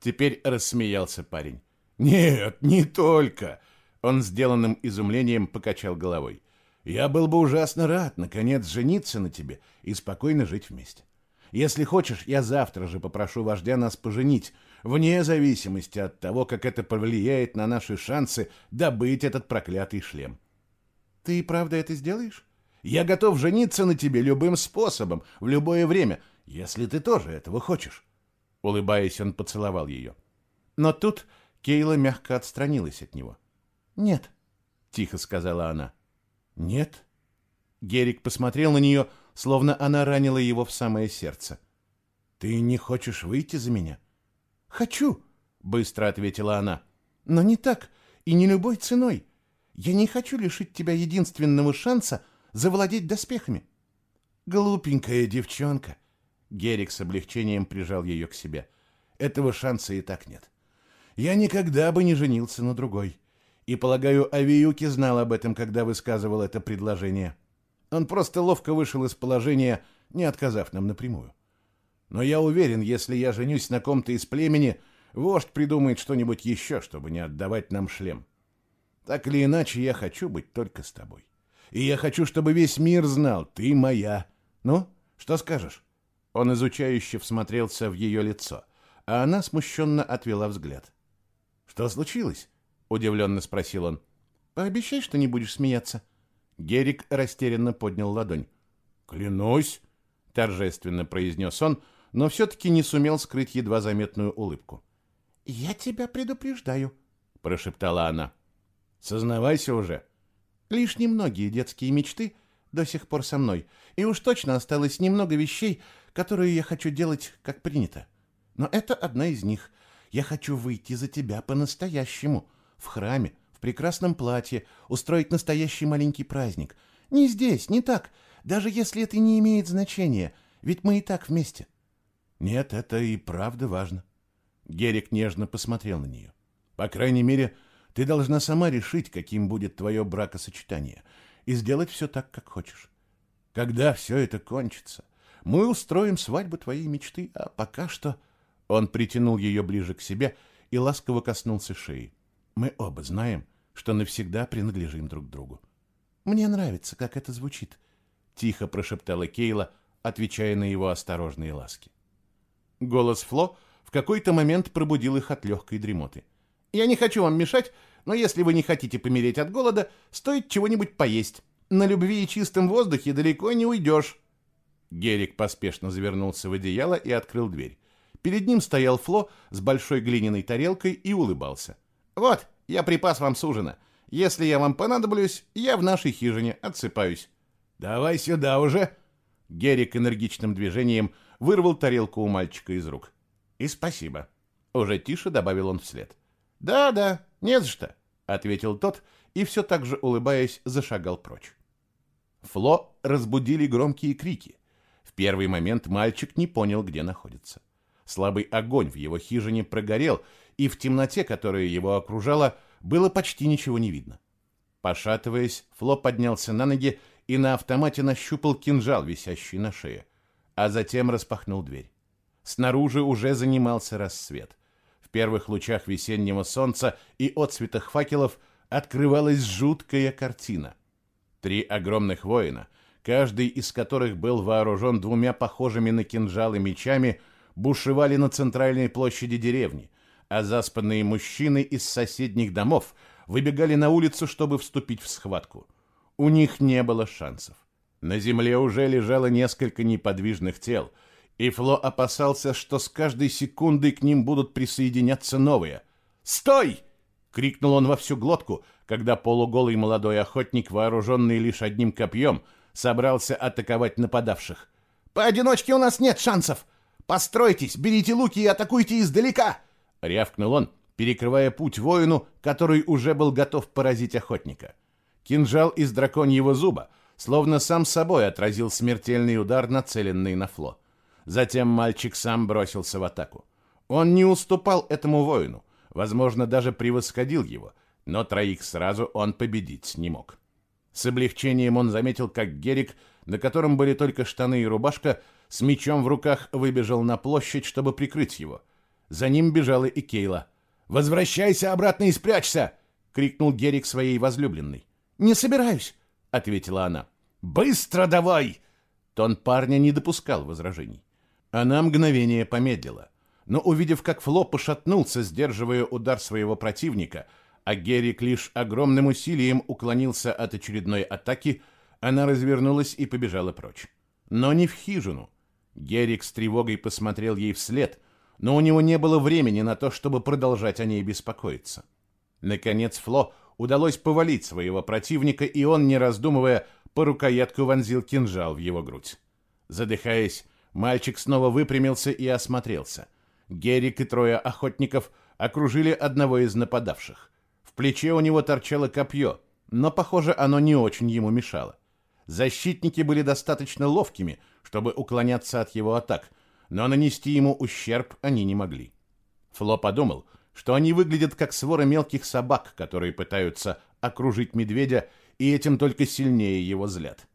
Теперь рассмеялся парень. «Нет, не только!» Он сделанным изумлением покачал головой. «Я был бы ужасно рад, наконец, жениться на тебе и спокойно жить вместе. Если хочешь, я завтра же попрошу вождя нас поженить, вне зависимости от того, как это повлияет на наши шансы добыть этот проклятый шлем». «Ты и правда это сделаешь?» Я готов жениться на тебе любым способом, в любое время, если ты тоже этого хочешь. Улыбаясь, он поцеловал ее. Но тут Кейла мягко отстранилась от него. «Нет», — тихо сказала она. «Нет?» Герик посмотрел на нее, словно она ранила его в самое сердце. «Ты не хочешь выйти за меня?» «Хочу», — быстро ответила она. «Но не так и не любой ценой. Я не хочу лишить тебя единственного шанса завладеть доспехами. Глупенькая девчонка. Герик с облегчением прижал ее к себе. Этого шанса и так нет. Я никогда бы не женился на другой. И, полагаю, Авиюки знал об этом, когда высказывал это предложение. Он просто ловко вышел из положения, не отказав нам напрямую. Но я уверен, если я женюсь на ком-то из племени, вождь придумает что-нибудь еще, чтобы не отдавать нам шлем. Так или иначе, я хочу быть только с тобой. И я хочу, чтобы весь мир знал, ты моя. Ну, что скажешь?» Он изучающе всмотрелся в ее лицо, а она смущенно отвела взгляд. «Что случилось?» — удивленно спросил он. «Пообещай, что не будешь смеяться». Герик растерянно поднял ладонь. «Клянусь!» — торжественно произнес он, но все-таки не сумел скрыть едва заметную улыбку. «Я тебя предупреждаю», — прошептала она. «Сознавайся уже», Лишь немногие детские мечты до сих пор со мной, и уж точно осталось немного вещей, которые я хочу делать, как принято. Но это одна из них. Я хочу выйти за тебя по-настоящему, в храме, в прекрасном платье, устроить настоящий маленький праздник. Не здесь, не так, даже если это не имеет значения, ведь мы и так вместе. Нет, это и правда важно. Герик нежно посмотрел на нее. По крайней мере, ты должна сама решить, каким будет твое бракосочетание, и сделать все так, как хочешь. Когда все это кончится, мы устроим свадьбу твоей мечты, а пока что...» Он притянул ее ближе к себе и ласково коснулся шеи. «Мы оба знаем, что навсегда принадлежим друг другу». «Мне нравится, как это звучит», — тихо прошептала Кейла, отвечая на его осторожные ласки. Голос Фло в какой-то момент пробудил их от легкой дремоты. «Я не хочу вам мешать, но если вы не хотите помереть от голода, стоит чего-нибудь поесть. На любви и чистом воздухе далеко не уйдешь». Герик поспешно завернулся в одеяло и открыл дверь. Перед ним стоял Фло с большой глиняной тарелкой и улыбался. «Вот, я припас вам с ужина. Если я вам понадоблюсь, я в нашей хижине отсыпаюсь». «Давай сюда уже!» Герик энергичным движением вырвал тарелку у мальчика из рук. «И спасибо». Уже тише добавил он вслед. «Да-да, не за что», — ответил тот и все так же, улыбаясь, зашагал прочь. Фло разбудили громкие крики. В первый момент мальчик не понял, где находится. Слабый огонь в его хижине прогорел, и в темноте, которая его окружала, было почти ничего не видно. Пошатываясь, Фло поднялся на ноги и на автомате нащупал кинжал, висящий на шее, а затем распахнул дверь. Снаружи уже занимался рассвет первых лучах весеннего солнца и отцветах факелов открывалась жуткая картина. Три огромных воина, каждый из которых был вооружен двумя похожими на кинжалы мечами, бушевали на центральной площади деревни, а заспанные мужчины из соседних домов выбегали на улицу, чтобы вступить в схватку. У них не было шансов. На земле уже лежало несколько неподвижных тел — и Фло опасался, что с каждой секундой к ним будут присоединяться новые. «Стой!» — крикнул он во всю глотку, когда полуголый молодой охотник, вооруженный лишь одним копьем, собрался атаковать нападавших. «Поодиночке у нас нет шансов! Постройтесь, берите луки и атакуйте издалека!» — рявкнул он, перекрывая путь воину, который уже был готов поразить охотника. Кинжал из драконьего зуба, словно сам собой отразил смертельный удар, нацеленный на Фло. Затем мальчик сам бросился в атаку. Он не уступал этому воину, возможно, даже превосходил его, но троих сразу он победить не мог. С облегчением он заметил, как Герик, на котором были только штаны и рубашка, с мечом в руках выбежал на площадь, чтобы прикрыть его. За ним бежала и Кейла. «Возвращайся обратно и спрячься!» — крикнул Герик своей возлюбленной. «Не собираюсь», — ответила она. «Быстро давай!» Тон парня не допускал возражений. Она мгновение помедлила, но, увидев, как Фло пошатнулся, сдерживая удар своего противника, а Герик лишь огромным усилием уклонился от очередной атаки, она развернулась и побежала прочь. Но не в хижину. Герик с тревогой посмотрел ей вслед, но у него не было времени на то, чтобы продолжать о ней беспокоиться. Наконец Фло удалось повалить своего противника, и он, не раздумывая, по рукоятку вонзил кинжал в его грудь. Задыхаясь, мальчик снова выпрямился и осмотрелся. Герик и трое охотников окружили одного из нападавших. В плече у него торчало копье, но, похоже, оно не очень ему мешало. Защитники были достаточно ловкими, чтобы уклоняться от его атак, но нанести ему ущерб они не могли. Фло подумал, что они выглядят как свора мелких собак, которые пытаются окружить медведя и этим только сильнее его злят.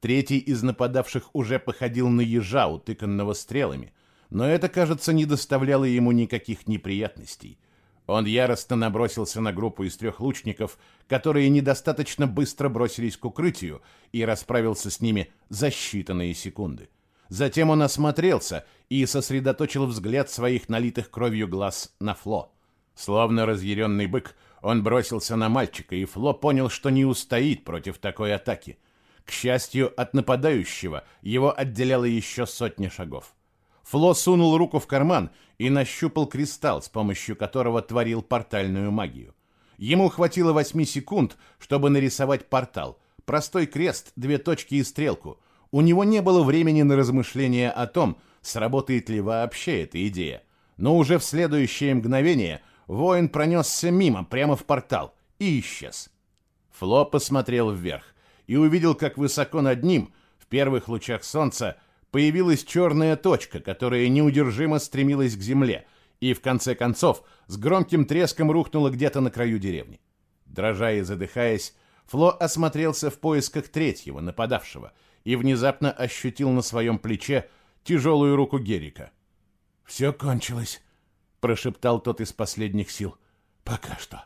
Третий из нападавших уже походил на ежа, утыканного стрелами, но это, кажется, не доставляло ему никаких неприятностей. Он яростно набросился на группу из трех лучников, которые недостаточно быстро бросились к укрытию, и расправился с ними за считанные секунды. Затем он осмотрелся и сосредоточил взгляд своих налитых кровью глаз на Фло. Словно разъяренный бык, он бросился на мальчика, и Фло понял, что не устоит против такой атаки. К счастью, от нападающего его отделяло еще сотня шагов. Фло сунул руку в карман и нащупал кристалл, с помощью которого творил портальную магию. Ему хватило восьми секунд, чтобы нарисовать портал. Простой крест, две точки и стрелку. У него не было времени на размышления о том, сработает ли вообще эта идея. Но уже в следующее мгновение Воин пронесся мимо, прямо в портал, и исчез. Фло посмотрел вверх и увидел, как высоко над ним, в первых лучах солнца, появилась черная точка, которая неудержимо стремилась к земле, и в конце концов с громким треском рухнула где-то на краю деревни. Дрожа и задыхаясь, Фло осмотрелся в поисках третьего, нападавшего, и внезапно ощутил на своем плече тяжелую руку Герика. «Все кончилось», прошептал тот из последних сил. Пока что.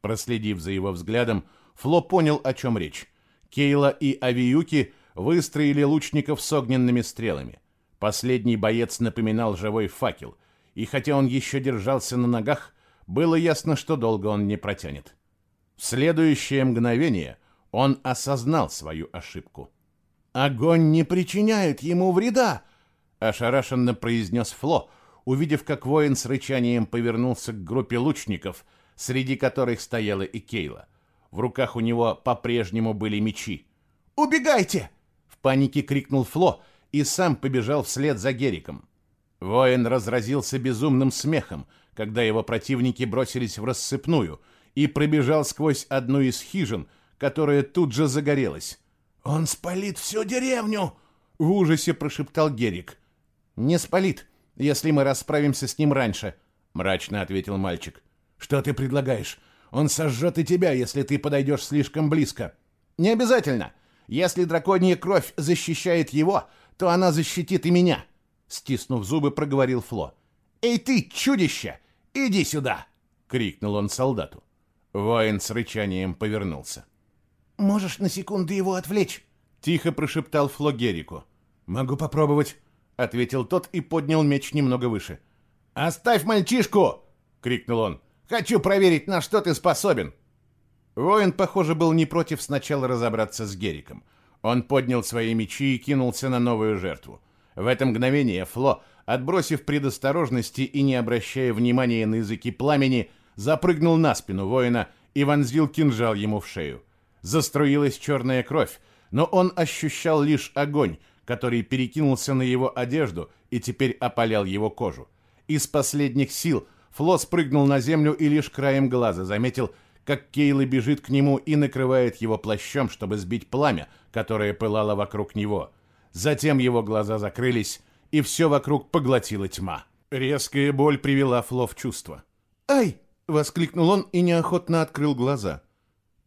Проследив за его взглядом, Фло понял, о чем речь. Кейла и Авиюки выстроили лучников с огненными стрелами. Последний боец напоминал живой факел, и хотя он еще держался на ногах, было ясно, что долго он не протянет. В следующее мгновение он осознал свою ошибку. «Огонь не причиняет ему вреда!» — ошарашенно произнес Фло, увидев, как воин с рычанием повернулся к группе лучников, среди которых стояла и Кейла. В руках у него по-прежнему были мечи. «Убегайте!» — в панике крикнул Фло и сам побежал вслед за Гериком. Воин разразился безумным смехом, когда его противники бросились в рассыпную, и пробежал сквозь одну из хижин, которая тут же загорелась. «Он спалит всю деревню!» — в ужасе прошептал Герик. «Не спалит если мы расправимся с ним раньше», — мрачно ответил мальчик. «Что ты предлагаешь? Он сожжет и тебя, если ты подойдешь слишком близко». «Не обязательно. Если драконья кровь защищает его, то она защитит и меня», — стиснув зубы, проговорил Фло. «Эй ты, чудище! Иди сюда!» — крикнул он солдату. Воин с рычанием повернулся. «Можешь на секунду его отвлечь?» — тихо прошептал Фло Герику. «Могу попробовать», ответил тот и поднял меч немного выше. «Оставь мальчишку!» — крикнул он. «Хочу проверить, на что ты способен!» Воин, похоже, был не против сначала разобраться с Гериком. Он поднял свои мечи и кинулся на новую жертву. В это мгновение Фло, отбросив предосторожности и не обращая внимания на языки пламени, запрыгнул на спину воина и вонзил кинжал ему в шею. Заструилась черная кровь, но он ощущал лишь огонь, который перекинулся на его одежду и теперь опалял его кожу. Из последних сил Фло спрыгнул на землю и лишь краем глаза заметил, как Кейла бежит к нему и накрывает его плащом, чтобы сбить пламя, которое пылало вокруг него. Затем его глаза закрылись, и все вокруг поглотила тьма. Резкая боль привела Фло в чувство. «Ай!» — воскликнул он и неохотно открыл глаза.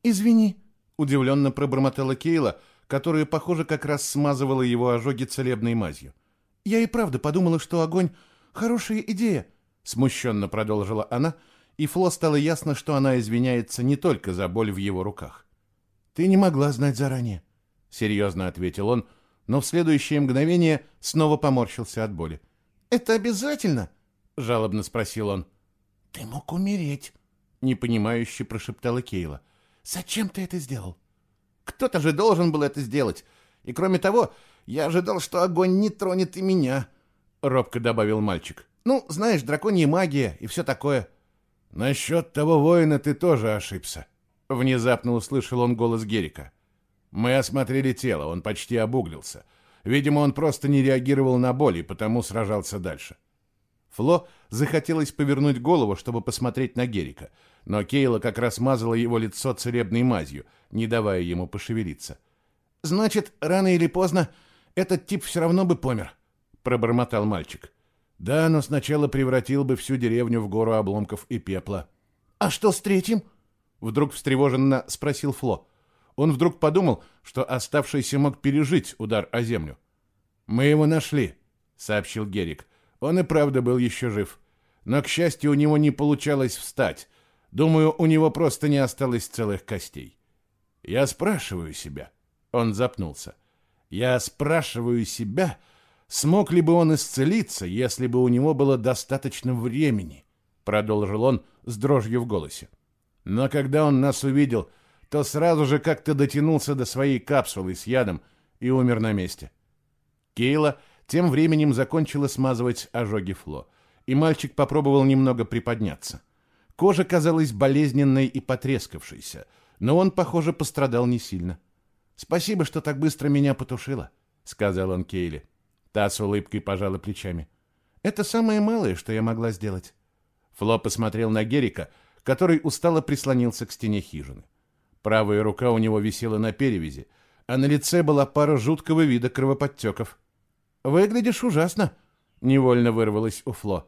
«Извини», — удивленно пробормотала Кейла, которая, похоже, как раз смазывала его ожоги целебной мазью. «Я и правда подумала, что огонь — хорошая идея», — смущенно продолжила она, и Фло стало ясно, что она извиняется не только за боль в его руках. «Ты не могла знать заранее», — серьезно ответил он, но в следующее мгновение снова поморщился от боли. «Это обязательно?» — жалобно спросил он. «Ты мог умереть», — непонимающе прошептала Кейла. «Зачем ты это сделал?» «Кто-то же должен был это сделать. И кроме того, я ожидал, что огонь не тронет и меня», — робко добавил мальчик. «Ну, знаешь, драконья магия и все такое». «Насчет того воина ты тоже ошибся», — внезапно услышал он голос Герика. «Мы осмотрели тело, он почти обуглился. Видимо, он просто не реагировал на боль и потому сражался дальше». Фло захотелось повернуть голову, чтобы посмотреть на Герика, но Кейла как раз мазала его лицо целебной мазью, не давая ему пошевелиться. «Значит, рано или поздно этот тип все равно бы помер», — пробормотал мальчик. «Да, но сначала превратил бы всю деревню в гору обломков и пепла». «А что с третьим?» — вдруг встревоженно спросил Фло. Он вдруг подумал, что оставшийся мог пережить удар о землю. «Мы его нашли», — сообщил Герик. «Он и правда был еще жив. Но, к счастью, у него не получалось встать. Думаю, у него просто не осталось целых костей. Я спрашиваю себя...» Он запнулся. «Я спрашиваю себя, смог ли бы он исцелиться, если бы у него было достаточно времени?» Продолжил он с дрожью в голосе. «Но когда он нас увидел, то сразу же как-то дотянулся до своей капсулы с ядом и умер на месте». Кейла тем временем закончила смазывать ожоги Фло, и мальчик попробовал немного приподняться. Кожа казалась болезненной и потрескавшейся, но он, похоже, пострадал не сильно. «Спасибо, что так быстро меня потушило», — сказал он Кейле. Та с улыбкой пожала плечами. «Это самое малое, что я могла сделать». Фло посмотрел на Герика, который устало прислонился к стене хижины. Правая рука у него висела на перевязи, а на лице была пара жуткого вида кровоподтеков. «Выглядишь ужасно», — невольно вырвалось у Фло.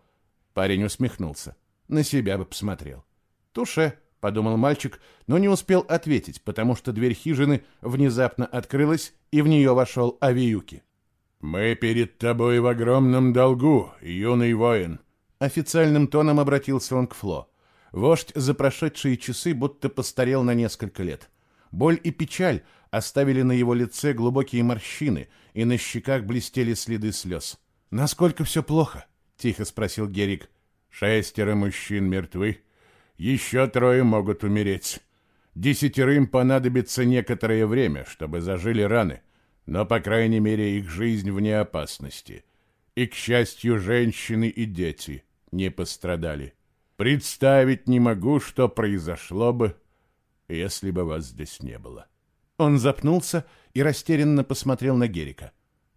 Парень усмехнулся. На себя бы посмотрел. «Туше», — подумал мальчик, но не успел ответить, потому что дверь хижины внезапно открылась, и в нее вошел Авиюки. «Мы перед тобой в огромном долгу, юный воин», — официальным тоном обратился он к Фло. Вождь за прошедшие часы будто постарел на несколько лет. Боль и печаль оставили на его лице глубокие морщины, и на щеках блестели следы слез. «Насколько все плохо?» — тихо спросил Герик. Шестеро мужчин мертвы. Еще трое могут умереть. Десятерым понадобится некоторое время, чтобы зажили раны, но, по крайней мере, их жизнь вне опасности. И, к счастью, женщины и дети не пострадали. Представить не могу, что произошло бы, если бы вас здесь не было. Он запнулся и растерянно посмотрел на Герика.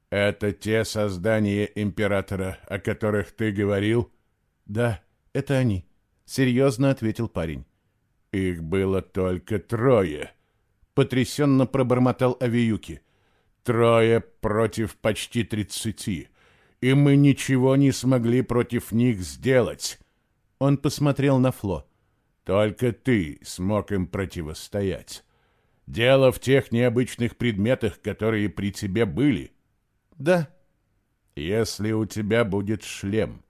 «Это те создания императора, о которых ты говорил?» «Да, это они», — серьезно ответил парень. «Их было только трое», — потрясенно пробормотал Авиюки. «Трое против почти тридцати, и мы ничего не смогли против них сделать». Он посмотрел на Фло. «Только ты смог им противостоять. Дело в тех необычных предметах, которые при тебе были». «Да». «Если у тебя будет шлем,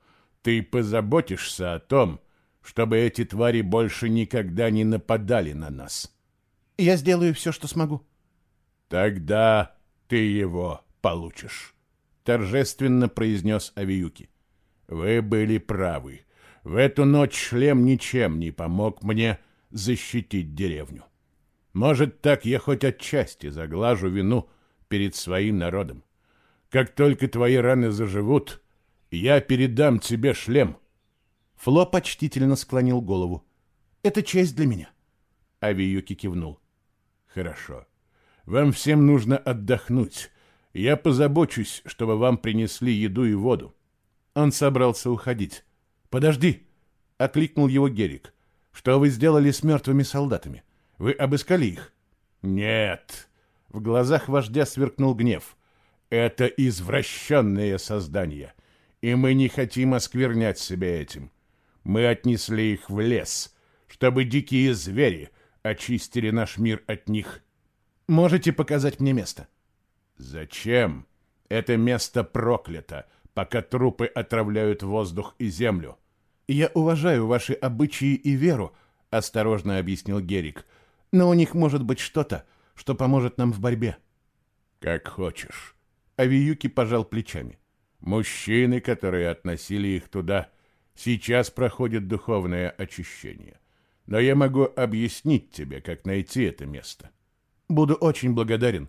ты позаботишься о том, чтобы эти твари больше никогда не нападали на нас. Я сделаю все, что смогу. Тогда ты его получишь, торжественно произнес Авиюки. Вы были правы. В эту ночь шлем ничем не помог мне защитить деревню. Может, так я хоть отчасти заглажу вину перед своим народом. Как только твои раны заживут, я передам тебе шлем. Фло почтительно склонил голову. Это честь для меня. Авиюки кивнул. Хорошо. Вам всем нужно отдохнуть. Я позабочусь, чтобы вам принесли еду и воду. Он собрался уходить. Подожди, окликнул его Герик. Что вы сделали с мертвыми солдатами? Вы обыскали их? Нет. В глазах вождя сверкнул гнев. Это извращенные создания, и мы не хотим осквернять себя этим. Мы отнесли их в лес, чтобы дикие звери очистили наш мир от них. Можете показать мне место? Зачем? Это место проклято, пока трупы отравляют воздух и землю. Я уважаю ваши обычаи и веру, осторожно объяснил Герик. Но у них может быть что-то, что поможет нам в борьбе. Как хочешь. Авиюки пожал плечами. Мужчины, которые относили их туда, сейчас проходят духовное очищение. Но я могу объяснить тебе, как найти это место. Буду очень благодарен.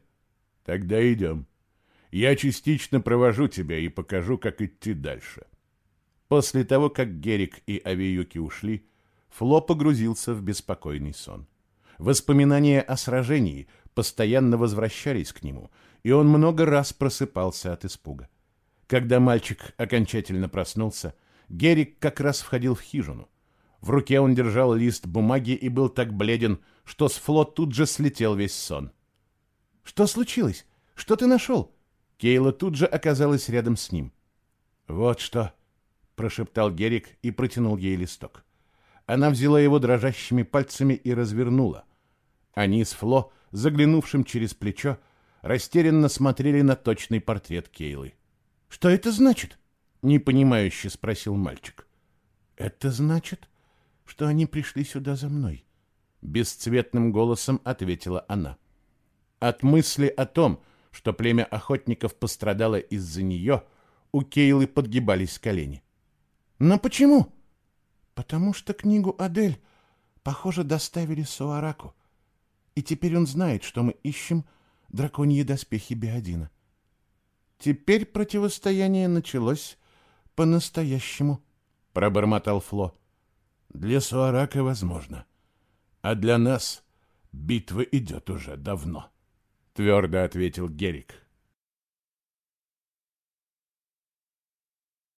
Тогда идем. Я частично провожу тебя и покажу, как идти дальше. После того, как Герик и Авиюки ушли, Фло погрузился в беспокойный сон. Воспоминания о сражении постоянно возвращались к нему, и он много раз просыпался от испуга. Когда мальчик окончательно проснулся, Герик как раз входил в хижину. В руке он держал лист бумаги и был так бледен, что с Фло тут же слетел весь сон. «Что случилось? Что ты нашел?» Кейла тут же оказалась рядом с ним. «Вот что», — прошептал Герик и протянул ей листок. Она взяла его дрожащими пальцами и развернула. Они с Фло, заглянувшим через плечо, растерянно смотрели на точный портрет Кейлы. «Что это значит?» — непонимающе спросил мальчик. «Это значит, что они пришли сюда за мной», — бесцветным голосом ответила она. От мысли о том, что племя охотников пострадало из-за нее, у Кейлы подгибались колени. «Но почему?» «Потому что книгу Адель, похоже, доставили Суараку, и теперь он знает, что мы ищем драконьи доспехи Биодина. Теперь противостояние началось по-настоящему», — пробормотал Фло. «Для Суарака возможно, а для нас битва идет уже давно» твердо ответил Герик.